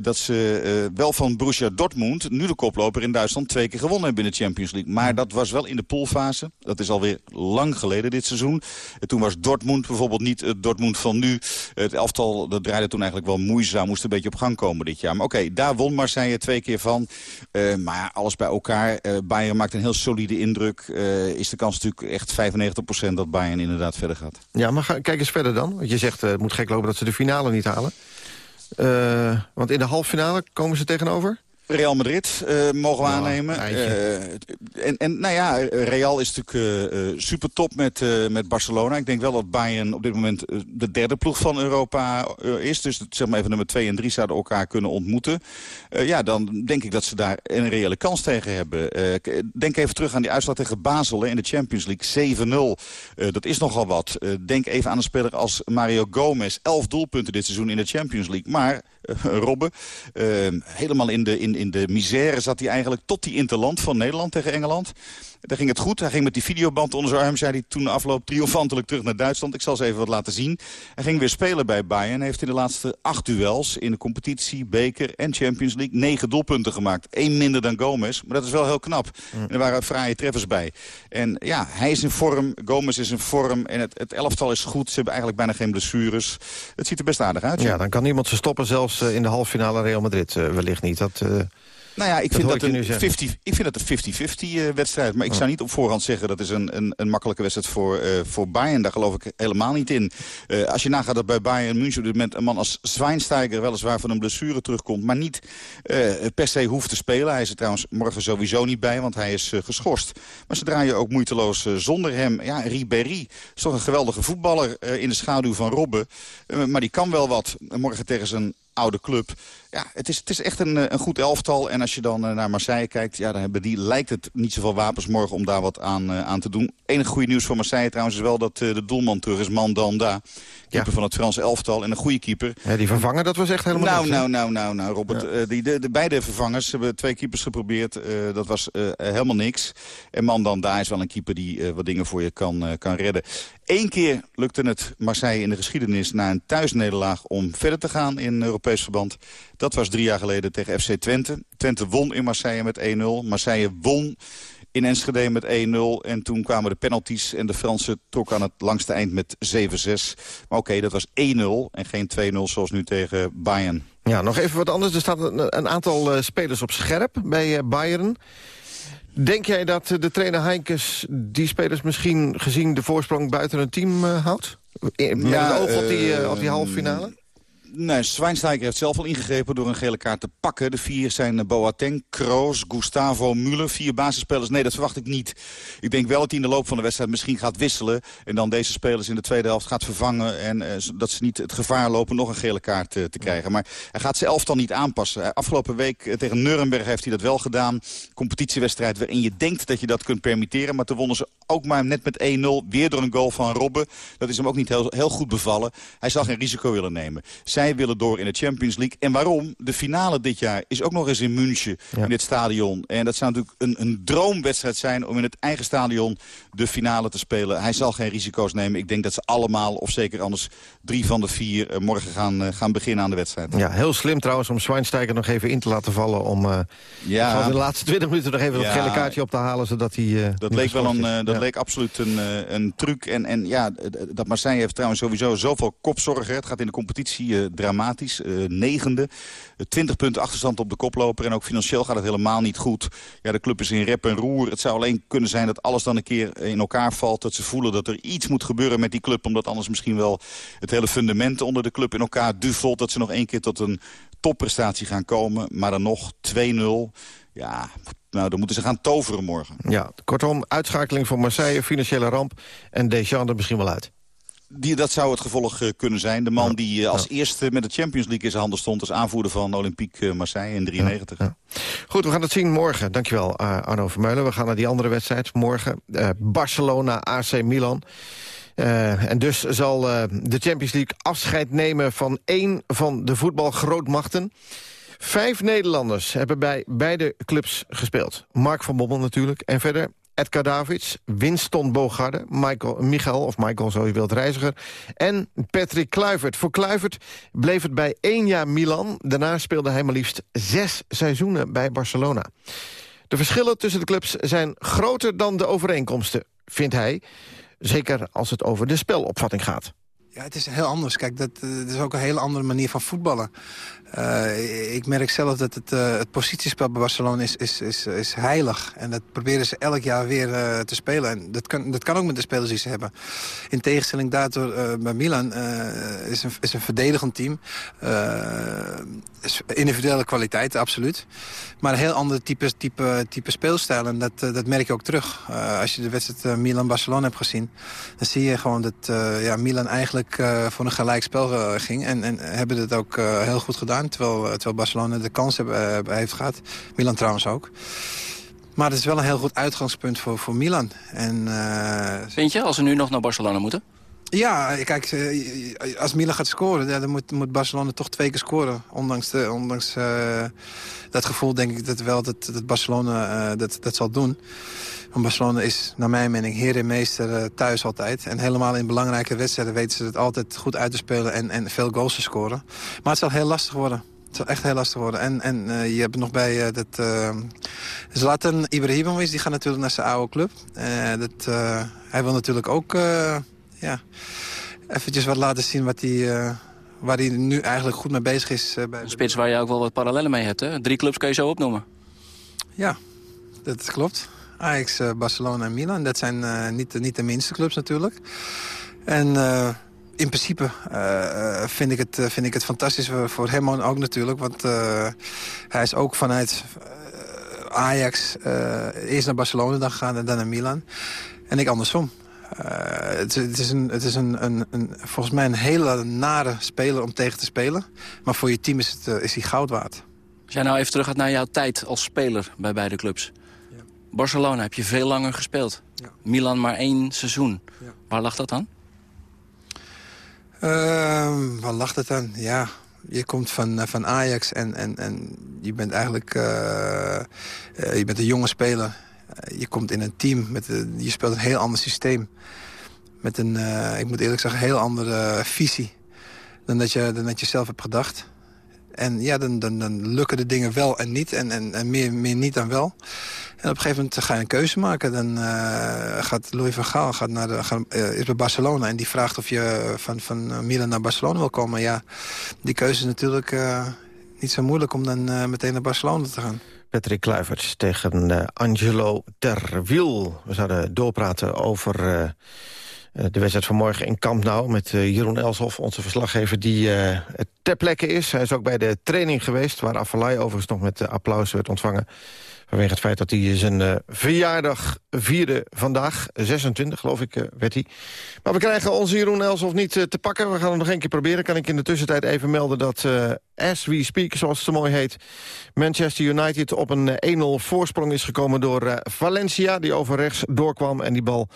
dat ze wel van Borussia Dortmund, nu de koploper in Duitsland... twee keer gewonnen hebben in de Champions League. Maar dat was wel in de poolfase. Dat is alweer lang geleden dit seizoen. En toen was Dortmund bijvoorbeeld niet het Dortmund van nu. Het elftal dat draaide toen eigenlijk wel moeizaam. Moest een beetje op gang komen dit jaar. Maar oké, daar won Marseille twee keer van. Uh, maar alles bij elkaar. Bayern maakt een heel solide indruk. Is de kans natuurlijk echt 95% dat Bayern inderdaad verder gaat. Ja, maar ga, kijk eens verder dan. Want je zegt het moet gek lopen dat ze de finale niet halen. want in de halve finale komen ze tegenover? Real Madrid uh, mogen we aannemen. Uh, en, en nou ja, Real is natuurlijk uh, super top met, met Barcelona. Ik denk wel dat Bayern op dit moment de derde ploeg van Europa is. Dus zeg maar even nummer 2 en 3 zouden elkaar kunnen ontmoeten. ja, dan denk ik dat ze daar een reële kans tegen hebben. denk even terug aan die uitslag tegen Basel hè, in de Champions League. 7-0. dat is nogal wat. denk even aan een speler als Mario Gomez. 11 doelpunten dit seizoen in de Champions League. Maar Robben, helemaal in de... In, in de misère zat hij eigenlijk tot die interland van Nederland tegen Engeland. Daar ging het goed. Hij ging met die videoband onder zijn arm, zei hij toen de afloop triomfantelijk terug naar Duitsland. Ik zal ze even wat laten zien. Hij ging weer spelen bij Bayern. Hij heeft in de laatste acht duels in de competitie, beker en Champions League negen doelpunten gemaakt. Eén minder dan Gomez, maar dat is wel heel knap. En er waren fraaie treffers bij. En ja, hij is in vorm, Gomez is in vorm en het, het elftal is goed. Ze hebben eigenlijk bijna geen blessures. Het ziet er best aardig uit. Ja, ja dan kan niemand ze stoppen, zelfs in de halve finale Real Madrid uh, wellicht niet. Dat... Uh... Nou ja, ik vind, dat een 50, ik vind dat een 50-50 wedstrijd. Maar ik zou niet op voorhand zeggen dat is een, een, een makkelijke wedstrijd voor, uh, voor Bayern. Daar geloof ik helemaal niet in. Uh, als je nagaat dat bij Bayern München op dit moment een man als Zwijnsteiger weliswaar van een blessure terugkomt. Maar niet uh, per se hoeft te spelen. Hij is er trouwens morgen sowieso niet bij, want hij is geschorst. Maar ze draaien ook moeiteloos zonder hem. Ja, Ribéry is toch een geweldige voetballer in de schaduw van Robben. maar die kan wel wat. Morgen tegen zijn oude club. Ja, het is, het is echt een, een goed elftal. En als je dan naar Marseille kijkt, ja, dan hebben die, lijkt het niet zoveel wapens morgen om daar wat aan, uh, aan te doen. Enig goede nieuws voor Marseille trouwens is wel dat de doelman terug is, Mandanda. Keeper ja. van het Franse elftal en een goede keeper. Ja, die vervanger, dat was echt helemaal Nou, niks, nou, nou, nou, nou, Robert. Ja. Die, de, de, beide vervangers hebben twee keepers geprobeerd. dat was helemaal niks. En Mandanda is wel een keeper die wat dingen voor je kan, kan redden. Eén keer lukte het Marseille in de geschiedenis na een thuisnederlaag om verder te gaan in Europees verband. Dat was drie jaar geleden tegen FC Twente. Twente won in Marseille met 1-0. Marseille won in Enschede met 1-0. En toen kwamen de penalties en de Fransen trokken aan het langste eind met 7-6. Maar oké, okay, dat was 1-0 en geen 2-0 zoals nu tegen Bayern. Ja, nog even wat anders. Er staat een, aantal uh, spelers op scherp bij uh, Bayern. Denk jij dat de trainer Heinkes die spelers misschien gezien de voorsprong buiten het team uh, houdt? Met ja, het oog op die, op die halve finale? Nee, Zwijnsteiger heeft zelf al ingegrepen door een gele kaart te pakken. De vier zijn eh, Boateng, Kroos, Gustavo, Müller. Vier basisspelers. Nee, dat verwacht ik niet. Ik denk wel dat hij in de loop van de wedstrijd misschien gaat wisselen. En dan deze spelers in de tweede helft gaat vervangen. En eh, dat ze niet het gevaar lopen nog een gele kaart eh, te krijgen. Maar hij gaat zijn elftal niet aanpassen. Afgelopen week tegen Nuremberg heeft hij dat wel gedaan. Competitiewedstrijd waarin je denkt dat je dat kunt permitteren. Maar toen wonnen ze ook maar net met 1-0. Weer door een goal van Robben. Dat is hem ook niet heel, heel goed bevallen. Hij zal geen risico willen nemen. Zij willen door in de Champions League. En waarom? De finale dit jaar is ook nog eens in München. In dit stadion. En dat zou natuurlijk een, een droomwedstrijd zijn om in het eigen stadion de finale te spelen. Hij zal geen risico's nemen. Ik denk dat ze allemaal, of zeker anders drie van de vier... eh, morgen gaan, eh, gaan beginnen aan de wedstrijd. Ja, heel slim trouwens om Schweinsteiger nog even in te laten vallen... om eh, Ja. de laatste 20 minuten nog even dat gele kaartje op te halen... zodat hij... Dat leek wel een, dat Ja. leek absoluut een, een truc. En, en ja, dat Marseille heeft trouwens sowieso zoveel kopzorgen. Het gaat in de competitie dramatisch. eh, negende. Eh, 20 punten achterstand op de koploper. En ook financieel gaat het helemaal niet goed. Ja, de club is in rep en roer. Het zou alleen kunnen zijn dat alles dan een keer in elkaar valt. Dat ze voelen dat er iets moet gebeuren met die club. Omdat anders misschien wel het hele fundament onder de club in elkaar duvelt. Dat ze nog één keer tot een topprestatie gaan komen. Maar dan nog 2-0. Ja, nou, dan moeten ze gaan toveren morgen. Ja, kortom, uitschakeling voor Marseille, financiële ramp... en Deschamps er misschien wel uit. Die, dat zou het gevolg eh, kunnen zijn. De man die eh, als eerste met de Champions League in zijn handen stond... als aanvoerder van Olympique eh, Marseille in 93. Goed, we gaan het zien morgen. Dankjewel, uh, Arno Vermeulen. We gaan naar die andere wedstrijd morgen. Uh, Barcelona, AC Milan. Uh, en dus zal de Champions League afscheid nemen van één van de voetbalgrootmachten. Vijf Nederlanders hebben bij beide clubs gespeeld. Mark van Bommel natuurlijk. En verder Edgar Davids, Winston Bogarde, Michael, Michael, of Michael zo je wilt, reiziger... en Patrick Kluivert. Voor Kluivert bleef het bij één jaar Milan. Daarna speelde hij maar liefst zes seizoenen bij Barcelona. De verschillen tussen de clubs zijn groter dan de overeenkomsten, vindt hij. Zeker als het over de spelopvatting gaat. Ja, het is heel anders. Kijk, dat, uh, het is ook een hele andere manier van voetballen. Uh, ik merk zelf dat het, uh, het positiespel bij Barcelona is, is, is, is heilig. En dat proberen ze elk jaar weer te spelen. En dat kan, dat kan ook met de spelers die ze hebben. In tegenstelling daardoor bij Milan is, een, is een verdedigend team. Individuele kwaliteit, absoluut. Maar een heel ander type, type, type speelstijl. En dat, dat merk je ook terug. als je de wedstrijd Milan-Barcelona hebt gezien... dan zie je gewoon dat ja, Milan eigenlijk voor een gelijk spel ging. En, en hebben het ook heel goed gedaan. Terwijl, terwijl Barcelona de kans heeft gehad. Milan trouwens ook. Maar het is wel een heel goed uitgangspunt voor, voor Milan. En. Vind je, als ze nu nog naar Barcelona moeten? Ja, kijk, als Milan gaat scoren, dan moet, moet Barcelona toch twee keer scoren. Ondanks, de, ondanks uh, dat gevoel denk ik dat wel dat, dat Barcelona uh, dat, dat zal doen. Want Barcelona is, naar mijn mening, heer en meester thuis altijd. En helemaal in belangrijke wedstrijden weten ze het altijd goed uit te spelen en, en veel goals te scoren. Maar het zal heel lastig worden. Het zal echt heel lastig worden. En, en uh, je hebt nog bij uh, dat... Uh, Zlatan Ibrahimovic, die gaat natuurlijk naar zijn oude club. dat, hij wil natuurlijk ook ja, eventjes wat laten zien wat hij, waar hij nu eigenlijk goed mee bezig is. bij Een spits waar je ook wel wat parallellen mee hebt, hè? Drie clubs kun je zo opnoemen. Ja, dat klopt. Ajax, Barcelona en Milan. Dat zijn niet, niet de minste clubs natuurlijk. En in principe vind, ik het, vind ik het fantastisch voor, hem ook natuurlijk. Want hij is ook vanuit Ajax eerst naar Barcelona dan gegaan en dan naar Milan. En ik andersom. Het, het, is, een, het is een, een, een, volgens mij een hele nare speler om tegen te spelen. Maar voor je team is, het, is hij goud waard. Als jij nou even terug gaat naar jouw tijd als speler bij beide clubs. Barcelona heb je veel langer gespeeld. Ja. Milan maar één seizoen. Ja. Waar lag dat dan? Uh, waar lag het aan? Ja, je komt van, uh, van Ajax en, en, en je bent eigenlijk uh, je bent een jonge speler. je komt in een team, met je speelt een heel ander systeem. Met een, ik moet eerlijk zeggen, heel andere visie dan dat, je, dan dat je zelf hebt gedacht. En ja, dan, dan, dan lukken de dingen wel en niet. En, en, en meer, meer niet dan wel. En op een gegeven moment ga je een keuze maken. Dan uh, gaat Louis van Gaal gaat naar de, gaat, uh, is bij Barcelona. En die vraagt of je van, van Milan naar Barcelona wil komen. Ja, die keuze is natuurlijk niet zo moeilijk om dan meteen naar Barcelona te gaan. Patrick Kluivert tegen Angelo Terwiel. We zouden doorpraten over de wedstrijd van morgen in Kamp Nou... met Jeroen Elshoff, onze verslaggever... die ter plekke is. Hij is ook bij de training geweest, waar Afellay overigens nog met eh, applaus werd ontvangen. Vanwege het feit dat hij zijn eh, verjaardag vierde vandaag. 26 geloof ik eh, werd hij. Maar we krijgen onze Jeroen Elshoff niet eh, te pakken. We gaan het nog een keer proberen. Kan ik in de tussentijd even melden dat as we speak, zoals het zo mooi heet... Manchester United op een eh, 1-0 voorsprong is gekomen door Valencia... die over rechts doorkwam en die bal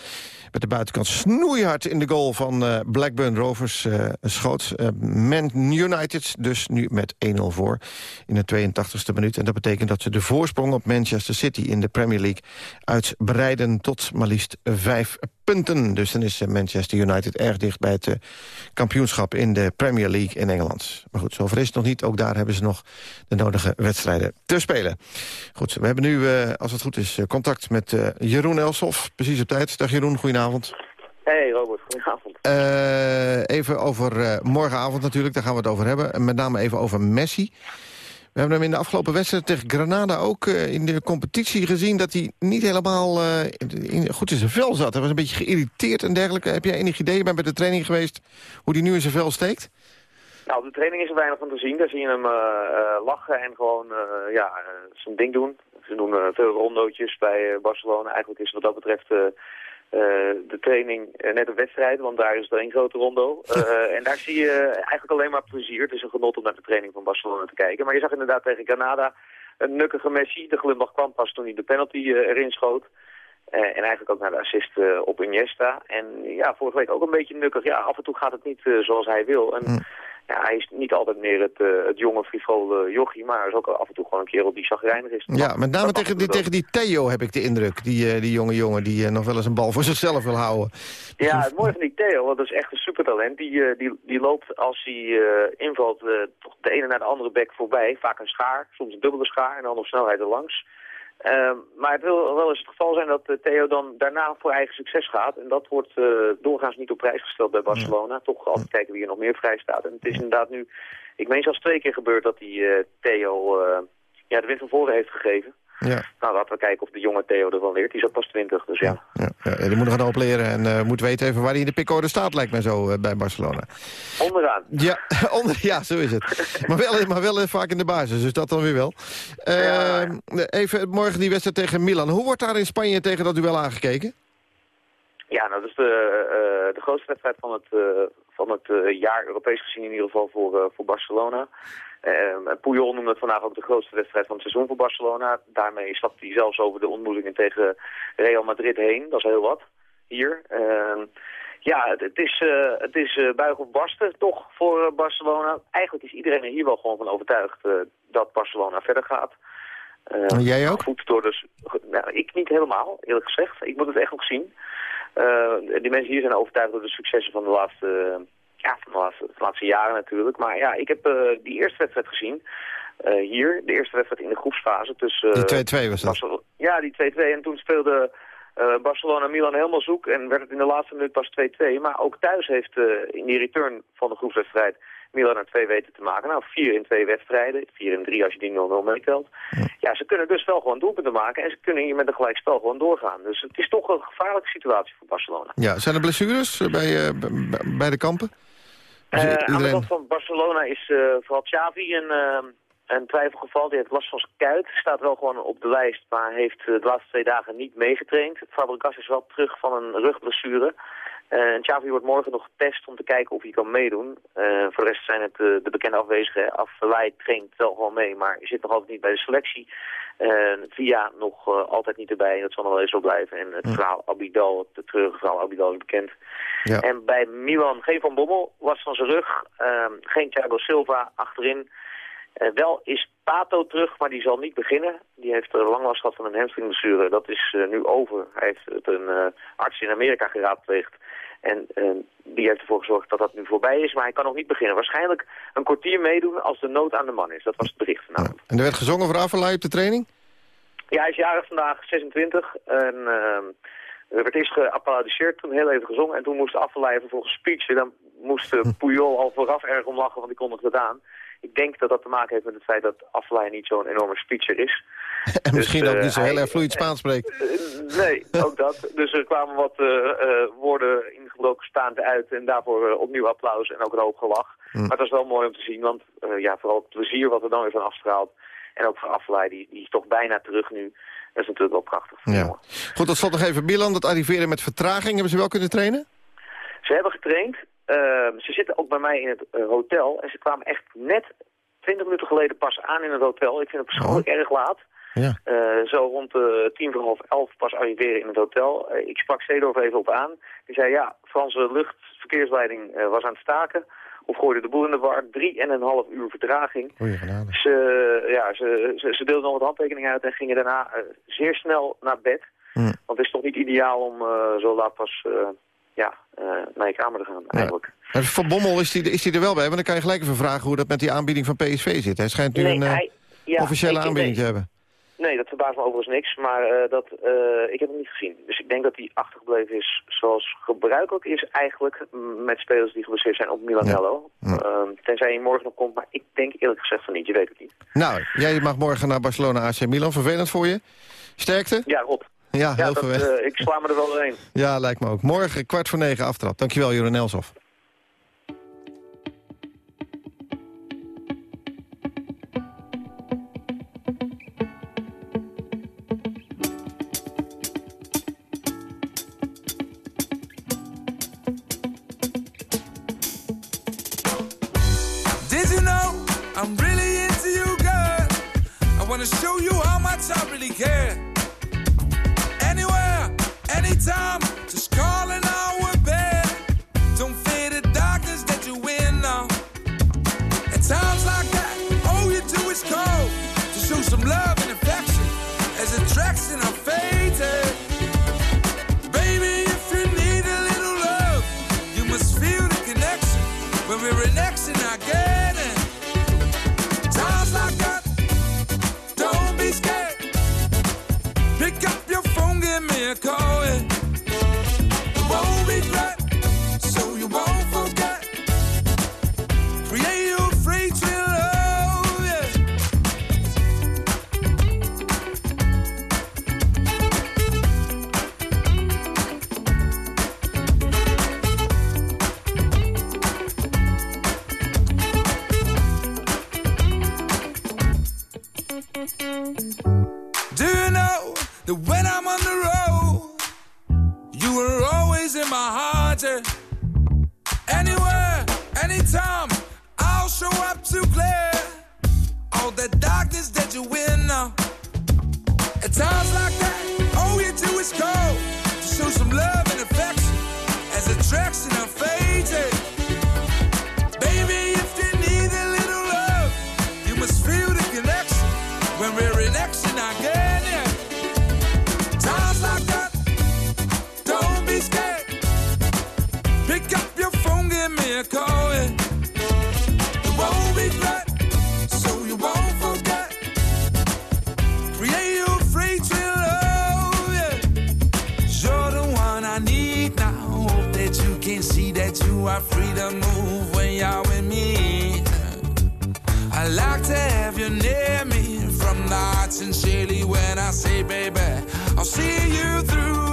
met de buitenkant snoeihard in de goal van eh, Blackburn Rovers eh, schoot. Eh, Man United dus nu met 1-0 voor in de 82e minuut. En dat betekent dat ze de voorsprong op Manchester City in de Premier League uitbreiden tot maar liefst vijf punten. Dus dan is eh, Manchester United erg dicht bij het eh, kampioenschap in de Premier League in Engeland. Maar goed, zover is het nog niet. Ook daar hebben ze nog de nodige wedstrijden te spelen. Goed, we hebben nu, eh, als het goed is, contact met Jeroen Elsof. Precies op tijd. Dag Jeroen, goedenavond. Hey Robert, goedenavond. Even over morgenavond natuurlijk, daar gaan we het over hebben. En met name even over Messi. We hebben hem in de afgelopen wedstrijd tegen Granada ook eh, in de competitie gezien... dat hij niet helemaal eh, in- goed in zijn vel zat. Hij was een beetje geïrriteerd en dergelijke. Heb jij enig idee, je bent bij de training geweest, hoe hij nu in zijn vel steekt? Nou, op de training is er weinig van te zien. Daar zie je hem eh, lachen en gewoon ja, zijn ding doen. Ze doen veel rondootjes bij Barcelona. Eigenlijk is wat dat betreft de training eh, net een wedstrijd, want daar is er één grote rondo. Eh, en daar zie je eigenlijk alleen maar plezier. Het is een genot om naar de training van Barcelona te kijken. Maar je zag inderdaad tegen Granada een nukkige Messi. De glimlach kwam pas toen hij de penalty eh, erin schoot. Eh, en eigenlijk ook naar de assist eh, op Iniesta. En ja, vorige week ook een beetje nukkig. Ja, af en toe gaat het niet eh, zoals hij wil. En ja, hij is niet altijd meer het, eh, het jonge, frivole jochie. Maar hij is ook af en toe gewoon een kerel die zagrijnig is. Ja, met name tegen die, tegen die Theo heb ik de indruk. Die, eh, die jonge jongen die eh, nog wel eens een bal voor zichzelf wil houden. Ja, het mooie van die Theo, want dat is echt een supertalent. Die, die, die loopt als hij invalt toch de ene naar de andere bek voorbij. Vaak een schaar, soms een dubbele schaar en dan op snelheid erlangs. Ehm, maar het wil wel eens het geval zijn dat eh, Theo dan daarna voor eigen succes gaat. En dat wordt eh, doorgaans niet op prijs gesteld bij Barcelona. Toch altijd kijken wie er nog meer vrij staat. En het is inderdaad nu, ik meen zelfs twee keer gebeurd dat die eh, Theo ja, de wind van voren heeft gegeven. Ja. Nou, laten we kijken of de jonge Theo ervan leert. Die is ook pas 20, dus ja. Ja, ja, die moet nog gaan opleren en eh, moet weten even waar hij in de pickorde staat, lijkt mij zo, eh, bij Barcelona. Onderaan. Ja, onder, ja, zo is het. maar wel, maar wel eh, vaak in de basis, dus dat dan weer wel. Eh, Even morgen die wedstrijd tegen Milan. Hoe wordt daar in Spanje tegen dat duel aangekeken? Ja, nou, dat is de, de grootste wedstrijd van het, van het eh, jaar, Europees gezien in ieder geval, voor, eh, voor Barcelona. Uh, Puyol noemde het vandaag ook de grootste wedstrijd van het seizoen voor Barcelona. Daarmee stapt hij zelfs over de ontmoetingen tegen Real Madrid heen. Dat is heel wat, hier. Ehm, ja, het, het is, eh, het is eh, buigen of barsten toch voor Barcelona. Eigenlijk is iedereen er hier wel gewoon van overtuigd dat Barcelona verder gaat. Eh, En jij ook? Door dus, nou, ik niet helemaal, eerlijk gezegd. Ik moet het echt nog zien. Eh, die mensen hier zijn overtuigd door de successen van de laatste, eh, ja, van de laatste, de laatste jaren natuurlijk. Maar ja, ik heb eh, die eerste wedstrijd gezien. hier, de eerste wedstrijd in de groepsfase tussen... Die 2-2 was dat. Ja, die 2-2. En toen speelde eh, Barcelona-Milan helemaal zoek en werd het in de laatste minuut pas 2-2. Maar ook thuis heeft in die return van de groepswedstrijd Milan er twee weten te maken. Nou, vier in twee wedstrijden. Vier in drie als je die 0-0 meetelt. Ja, ze kunnen dus wel gewoon doelpunten maken en ze kunnen hier met een gelijkspel gewoon doorgaan. Dus het is toch een gevaarlijke situatie voor Barcelona. Ja, zijn er blessures eh, bij, eh, bij de kampen? Eh, Dus Aan de iedereen- kant van Barcelona is eh, vooral Xavi een, een twijfelgeval. Die heeft last van zijn kuit. Staat wel gewoon op de lijst, maar heeft de laatste twee dagen niet meegetraind. Fabregas is wel terug van een rugblessure. Eh, en Xavi wordt morgen nog getest om te kijken of hij kan meedoen. Eh, voor de rest zijn het eh, de bekende afwezigen. Afvallei traint wel gewoon mee, maar zit nog altijd niet bij de selectie. Via nog altijd niet erbij. Dat zal nog wel eens zo blijven. En het verhaal Abidal, het treurige verhaal Abidal is bekend. Ja. En bij Milan geen Van Bommel, was van zijn rug. Ehm, geen Thiago Silva achterin. Wel is Pato terug, maar die zal niet beginnen. Die heeft eh, lang last gehad van een hamstringblessure. Dat is nu over. Hij heeft het een arts in Amerika geraadpleegd. En eh, die heeft ervoor gezorgd dat dat nu voorbij is. Maar hij kan nog niet beginnen. Waarschijnlijk een kwartier meedoen als de nood aan de man is. Dat was het bericht vanavond. En er werd gezongen voor Avalai op de training? Ja, hij is jarig vandaag, 26. En ehm, er werd eerst geapplaudisseerd, toen heel even gezongen. En toen moest Affelay vervolgens speechen. Dan moest eh, Puyol al vooraf erg om lachen, want die kondigde het aan. Ik denk dat dat te maken heeft met het feit dat Aflaai niet zo'n enorme speecher is. En misschien Dus, ook eh, niet zo hij- heel erg vloeiend Spaans spreekt. Eh, nee, ook dat. Dus er kwamen wat eh, eh, woorden ingebroken staand uit en daarvoor eh, opnieuw applaus en ook een hoop gelach. Hm. Maar het was wel mooi om te zien, want eh, ja, vooral het plezier wat er dan weer van afstraalt. En ook van Aflaai, die, die is toch bijna terug nu. Dat is natuurlijk wel prachtig. Ja. Goed, tot slot nog even Milan. Dat arriveren met vertraging. Hebben ze wel kunnen trainen? Ze hebben getraind. Ehm, ze zitten ook bij mij in het eh, hotel. En ze kwamen echt net 20 minuten geleden pas aan in het hotel. Ik vind het persoonlijk erg laat. Ja. Eh, zo rond uh, tien voor half elf pas arriveren in het hotel. Eh, ik sprak Seedorf even op aan. Die zei ja, Franse luchtverkeersleiding eh, was aan het staken. Of gooide de boel in de war. Drie en een half uur vertraging. Goeie genade. Ze, ja, ze, ze, ze deelden nog wat handtekeningen uit en gingen daarna eh, zeer snel naar bed. Hm. Want het is toch niet ideaal om eh, zo laat pas eh, ja, eh, naar je kamer te gaan eigenlijk. En Van Bommel is die, is die er wel bij? Want dan kan je gelijk even vragen hoe dat met die aanbieding van PSV zit. Hij schijnt nu Nee, een eh, hij- ja, officiële aanbieding nee. te hebben. Nee, dat verbaast me overigens niks, maar eh, dat, ik heb hem niet gezien. Dus ik denk dat hij achtergebleven is zoals gebruikelijk is eigenlijk met spelers die gebaseerd zijn op Milanello. Ehm, tenzij hij morgen nog komt, maar ik denk eerlijk gezegd van niet, je weet het niet. Nou, jij mag morgen naar Barcelona AC Milan. Vervelend voor je. Sterkte? Ja, Rob. Ja, heel dat, vervelend. eh, ik sla me er wel doorheen. Ja, lijkt me ook. Morgen kwart voor negen aftrap. Dankjewel, Jeroen Elshoff. Did you anytime, I like to have you near me. From heart sincerely when I say, baby, I'll see you through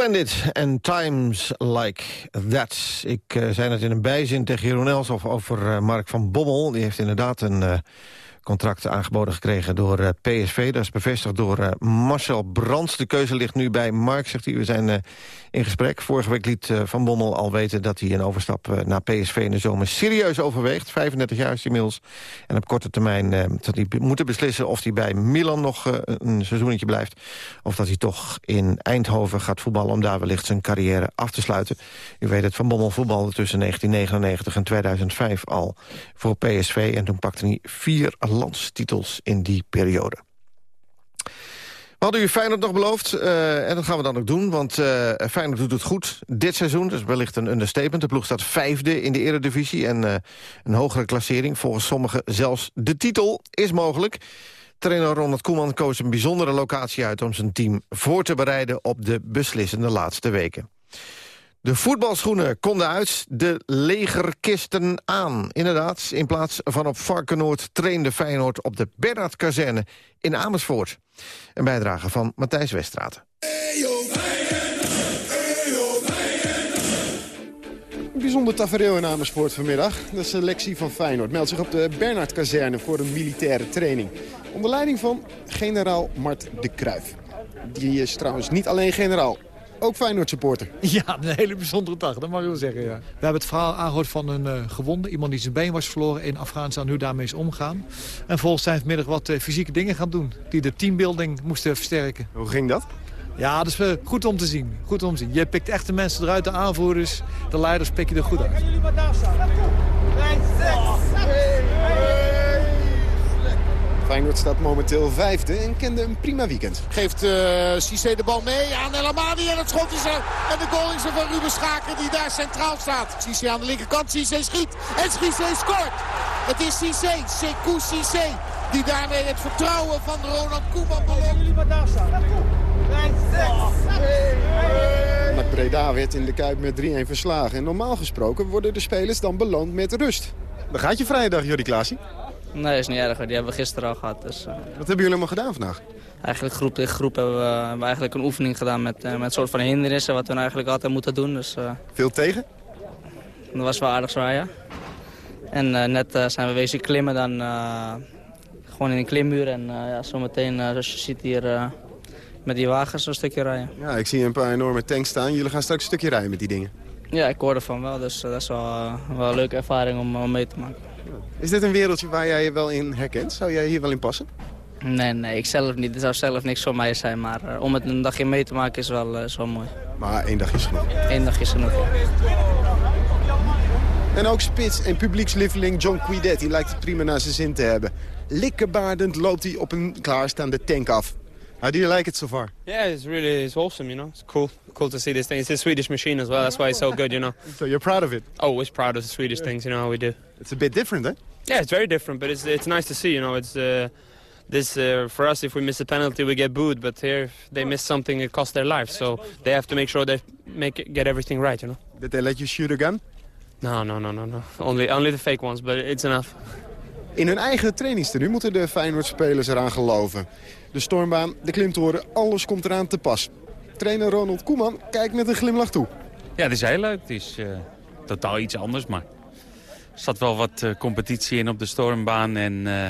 Splendid and times like that. Ik uh, zei het in een bijzin tegen Jeroen Elshoff over uh, Mark van Bommel. Die heeft inderdaad een uh, contract aangeboden gekregen door PSV. Dat is bevestigd door Marcel Brands. De keuze ligt nu bij Mark, zegt hij. We zijn in gesprek. Vorige week liet Van Bommel al weten dat hij een overstap naar PSV in de zomer serieus overweegt. 35 jaar is inmiddels. En op korte termijn zal hij moeten beslissen of hij bij Milan nog een seizoentje blijft. Of dat hij toch in Eindhoven gaat voetballen om daar wellicht zijn carrière af te sluiten. U weet het, Van Bommel voetbalde tussen 1999 en 2005 al voor PSV. En toen pakte hij vier landstitels in die periode. We hadden u Feyenoord nog beloofd, uh, en dat gaan we dan ook doen. Want uh, Feyenoord doet het goed dit seizoen. Is wellicht een understatement. De ploeg staat vijfde in de eredivisie. En uh, een hogere klassering, volgens sommigen zelfs de titel, is mogelijk. Trainer Ronald Koeman koos een bijzondere locatie uit... om zijn team voor te bereiden op de beslissende laatste weken. De voetbalschoenen konden uit, de legerkisten aan. Inderdaad, in plaats van op Varkenoord trainde Feyenoord... op de Bernhard-kazerne in Amersfoort. Een bijdrage van Matthijs Westraat. Bijzonder tafereel in Amersfoort vanmiddag. De selectie van Feyenoord meldt zich op de Bernhard-kazerne voor een militaire training. Onder leiding van generaal Mart de Kruijf. Die is trouwens niet alleen generaal, ook Feyenoord-supporter. Ja, een hele bijzondere dag, dat mag ik wel zeggen, ja. We hebben het verhaal aangehoord van een uh, gewonde. Iemand die zijn been was verloren in Afghanistan, hoe daarmee is omgaan. En volgens zijn vanmiddag wat uh, fysieke dingen gaan doen. Die de teambuilding moesten versterken. Hoe ging dat? Ja, dat is uh, goed om te zien. Goed om te zien. Je pikt echt de mensen eruit, de aanvoerders, de leiders pik je er goed uit. jullie wat daar staan? Feyenoord staat momenteel vijfde en kende een prima weekend. Geeft uh, Cissé de bal mee aan El Amadi en het schot is er. En de goal is er van Ruben Schaken die daar centraal staat. Cissé aan de linkerkant, Cissé schiet en Cissé scoort. Het is Cissé, Sekou Cissé, die daarmee het vertrouwen van Ronald Koeman beloont. jullie wat daar staan? Nak Breda werd in de Kuip met 3-1 verslagen. En normaal gesproken worden de spelers dan beloond met rust. Dan gaat je vrijdag, Jordi Klaasie. Nee, is niet erg. Die hebben we gisteren al gehad. Dus, uh... Wat hebben jullie allemaal gedaan vandaag? Eigenlijk groep tegen groep hebben we, hebben we eigenlijk een oefening gedaan met, uh, met een soort van hindernissen. Wat we nou eigenlijk altijd moeten doen. Dus, uh... Veel tegen? Dat was wel aardig zwaar, ja. En net zijn we wezen klimmen dan gewoon in een klimmuur. En ja, zometeen, zoals je ziet hier, met die wagens een stukje rijden. Ja, ik zie een paar enorme tanks staan. Jullie gaan straks een stukje rijden met die dingen. Ja, ik hoorde van wel. Dus dat is wel, wel een leuke ervaring om, om mee te maken. Is dit een wereldje waar jij je wel in herkent? Zou jij hier wel in passen? Nee, nee, ik zelf niet. Het zou zelf niks voor mij zijn. Maar uh, om het een dagje mee te maken is wel, uh, is wel mooi. Maar één dag is genoeg? Eén dag is genoeg, En ook spits en publiekslieveling John Quidet, die lijkt het prima naar zijn zin te hebben. Likkebaardend loopt hij op een klaarstaande tank af. How do you like it so far? Yeah, it's really it's awesome, you know. It's cool. Cool to see this thing. It's a Swedish machine as well. That's why it's so good, you know. So you're proud of it? Always proud of the Swedish yeah. things, you know how we do. It's a bit different, eh? Yeah, it's very different, but it's it's nice to see, you know. It's uh, this uh, for us. If we miss a penalty, we get booed. But here, they miss something, it costs their life. So they have to make sure they make it, get everything right, you know. Did they let you shoot a gun? No, no, no, no, no. Only only the fake ones, but it's enough. In hun eigen trainingstenu moeten de Feyenoord-spelers eraan geloven. De stormbaan, de klimtoren, alles komt eraan te pas. Trainer Ronald Koeman kijkt met een glimlach toe. Ja, het is heel leuk. Het is uh, totaal iets anders, maar zat wel wat uh, competitie in op de stormbaan. En, uh,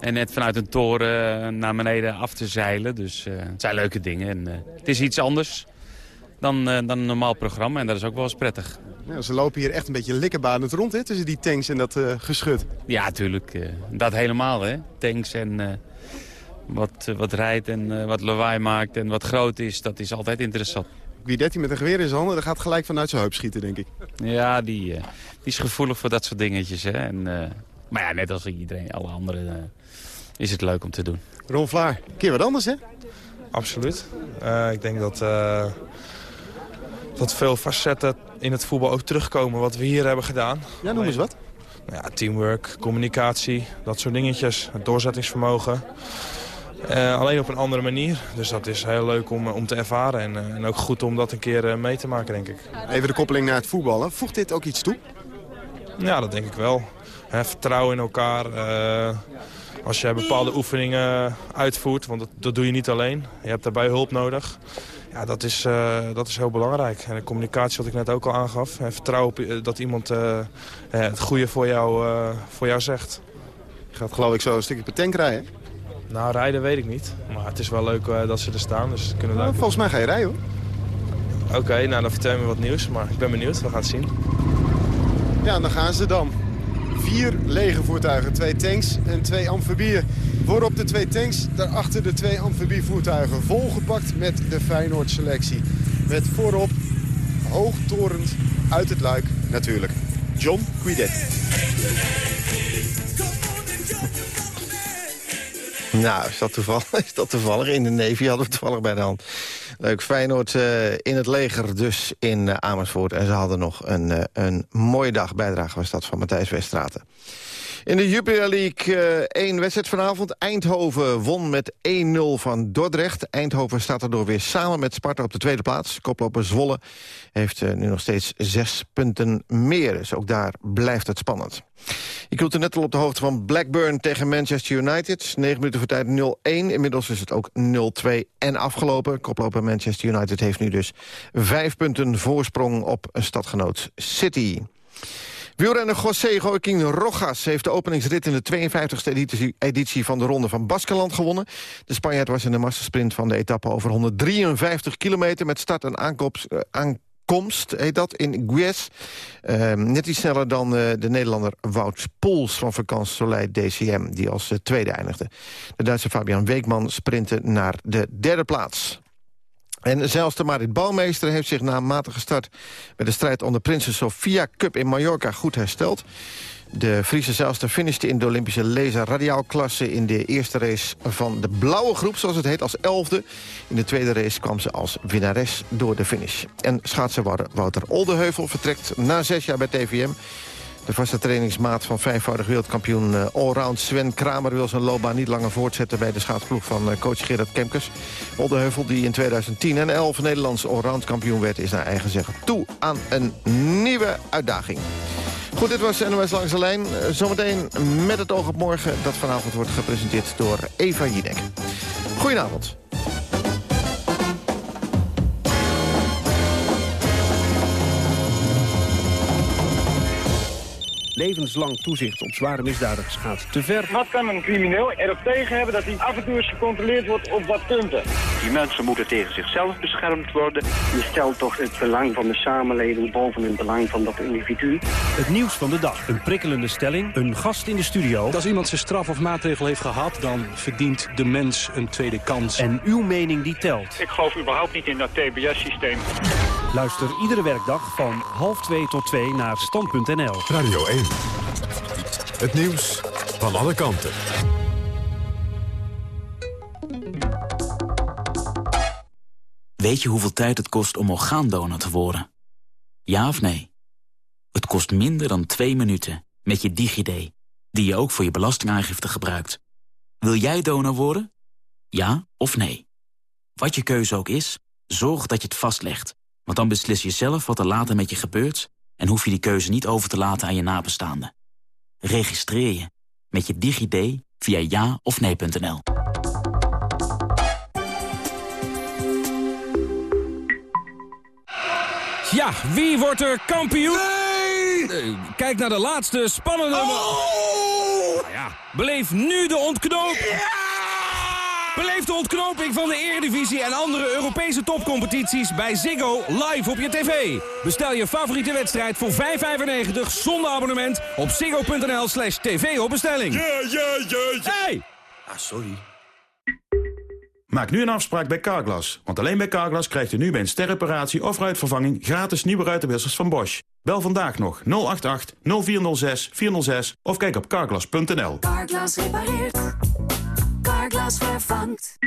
en net vanuit een toren naar beneden af te zeilen. Dus het zijn leuke dingen. En, het is iets anders dan, dan een normaal programma en dat is ook wel eens prettig. Ja, ze lopen hier echt een beetje likkerbanend rond hè, tussen die tanks en dat uh, geschut. Ja, tuurlijk. dat helemaal. Hè. Tanks en uh, wat, wat rijdt en uh, wat lawaai maakt en wat groot is, dat is altijd interessant. Guidetti met een geweer in zijn handen, dat gaat gelijk vanuit zijn heup schieten, denk ik. Ja, die, die is gevoelig voor dat soort dingetjes. Hè. En, maar ja, net als iedereen, alle anderen, is het leuk om te doen. Ron Vlaar, een keer wat anders, hè? Absoluut. ik denk dat dat veel facetten in het voetbal ook terugkomen wat we hier hebben gedaan. Ja, noem eens wat. Nou ja, teamwork, communicatie, dat soort dingetjes. Het doorzettingsvermogen. Uh, alleen op een andere manier. Dus dat is heel leuk om, om te ervaren. En, uh, en ook goed om dat een keer uh, mee te maken, denk ik. Even de koppeling naar het voetballen. Voegt dit ook iets toe? Ja, dat denk ik wel. He, vertrouwen in elkaar. als je bepaalde oefeningen uitvoert, want dat, dat doe je niet alleen. Je hebt daarbij hulp nodig. Ja, dat is, eh, dat is heel belangrijk. En de communicatie, wat ik net ook al aangaf. En vertrouwen op, eh, dat iemand eh, eh, het goede voor jou, eh, voor jou zegt. Je gaat geloof ik zo een stukje tank rijden. Nou, rijden weet ik niet. Maar het is wel leuk eh, dat ze er staan. Dus kunnen Nou, volgens mij ga je rijden hoor. Oké, nou dan vertel je me wat nieuws. Maar ik ben benieuwd, we gaan het zien. Ja, dan gaan ze dan. Vier lege voertuigen, twee tanks en twee amfibieën. Voorop de twee tanks, daarachter de twee amfibievoertuigen. Volgepakt met de Feyenoord selectie. Met voorop, hoogtorend uit het luik natuurlijk. John Quidet. Nou, is dat, toevallig, is dat toevallig? In de Navy hadden we toevallig bij de hand. Leuk, Feyenoord eh, in het leger dus in eh, Amersfoort. En ze hadden nog een, eh, een mooie dag. Bijdrage was dat van Matthijs Weststraten. In de Jupiler League eh, één wedstrijd vanavond. Eindhoven won met 1-0 van Dordrecht. Eindhoven staat erdoor weer samen met Sparta op de tweede plaats. Koploper Zwolle heeft eh, nu nog steeds zes punten meer. Dus ook daar blijft het spannend. Ik hield er net al op de hoogte van Blackburn tegen Manchester United. 9 minuten voor tijd 0-1. Inmiddels is het ook 0-2 en afgelopen. Koploper Manchester United heeft nu dus vijf punten voorsprong op stadgenoot City. Wielrenner José Joaquín Rojas heeft de openingsrit in de 52e editie, van de Ronde van Baskeland gewonnen. De Spanjaard was in de massasprint van de etappe over 153 kilometer met start en aankomst, eh, aankomst heet dat, in Gues. Eh, net iets sneller dan eh, de Nederlander Wout Poels van Vakant Soleil DCM, die als eh, tweede eindigde. De Duitse Fabian Weekman sprintte naar de derde plaats. En zelfs de Marit Bouwmeester heeft zich na een matige start... met de strijd om de Prinses Sofia Cup in Mallorca goed hersteld. De Friese zeilster finishte in de Olympische laser radiaalklasse... in de eerste race van de blauwe groep, zoals het heet, als elfde. In de tweede race kwam ze als winnares door de finish. En schaatser Wouter Oldeheuvel vertrekt na zes jaar bij TVM... De vaste trainingsmaat van vijfvoudig wereldkampioen uh, allround Sven Kramer... wil zijn loopbaan niet langer voortzetten bij de schaatsploeg van uh, coach Gerard Kemkes. Oldeheuvel, die in 2010 en 11 Nederlands allround kampioen werd... is naar eigen zeggen toe aan een nieuwe uitdaging. Goed, dit was NOS Langs de Lijn. Uh, zometeen met het oog op morgen dat vanavond wordt gepresenteerd door Eva Jinek. Goedenavond. Levenslang toezicht op zware misdadigers gaat te ver. Wat kan een crimineel erop tegen hebben dat hij af en toe eens gecontroleerd wordt op wat punten? Die mensen moeten tegen zichzelf beschermd worden. Je stelt toch het belang van de samenleving boven het belang van dat individu. Het nieuws van de dag. Een prikkelende stelling. Een gast in de studio. Als iemand zijn straf of maatregel heeft gehad... dan verdient de mens een tweede kans. En uw mening die telt. Ik geloof überhaupt niet in dat TBS-systeem. Luister iedere werkdag van half 2 tot 2 naar stand.nl. Radio 1. Het nieuws van alle kanten. Weet je hoeveel tijd het kost om orgaandonor te worden? Ja of nee? Het kost minder dan twee minuten met je DigiD, die je ook voor je belastingaangifte gebruikt. Wil jij donor worden? Ja of nee? Wat je keuze ook is, zorg dat je het vastlegt. Want dan beslis je zelf wat er later met je gebeurt... en hoef je die keuze niet over te laten aan je nabestaanden. Registreer je met je DigiD via ja of nee.nl. Ja, wie wordt er kampioen? Nee! Kijk naar de laatste spannende... Oh! Ja, beleef nu de ontknoping. Beleef de ontknoping van de Eredivisie en andere Europese topcompetities bij Ziggo live op je tv. Bestel je favoriete wedstrijd voor 5,95 zonder abonnement op ziggo.nl slash tv op bestelling. Ja, ja, ja, ja. Hey! Ah, sorry. Maak nu een afspraak bij Carglass. Want alleen bij Carglass krijgt u nu bij een sterreparatie of ruitvervanging... gratis nieuwe ruitenwissers van Bosch. Bel vandaag nog 088 0406 406 of kijk op carglass.nl. Carglass repareert. Carglass vervangt.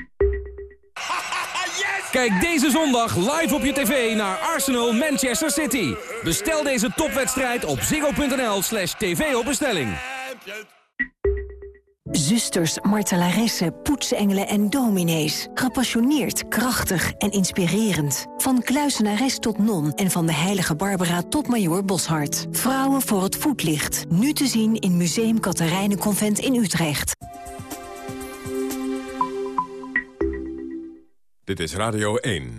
Kijk deze zondag live op je tv naar Arsenal Manchester City. Bestel deze topwedstrijd op ziggo.nl slash tv op bestelling. Zusters, martelaressen, poetsengelen en dominees. Gepassioneerd, krachtig en inspirerend. Van kluisenares tot non en van de heilige Barbara tot majoor Boshart. Vrouwen voor het voetlicht. Nu te zien in Museum Katharijnenconvent in Utrecht. Dit is Radio 1.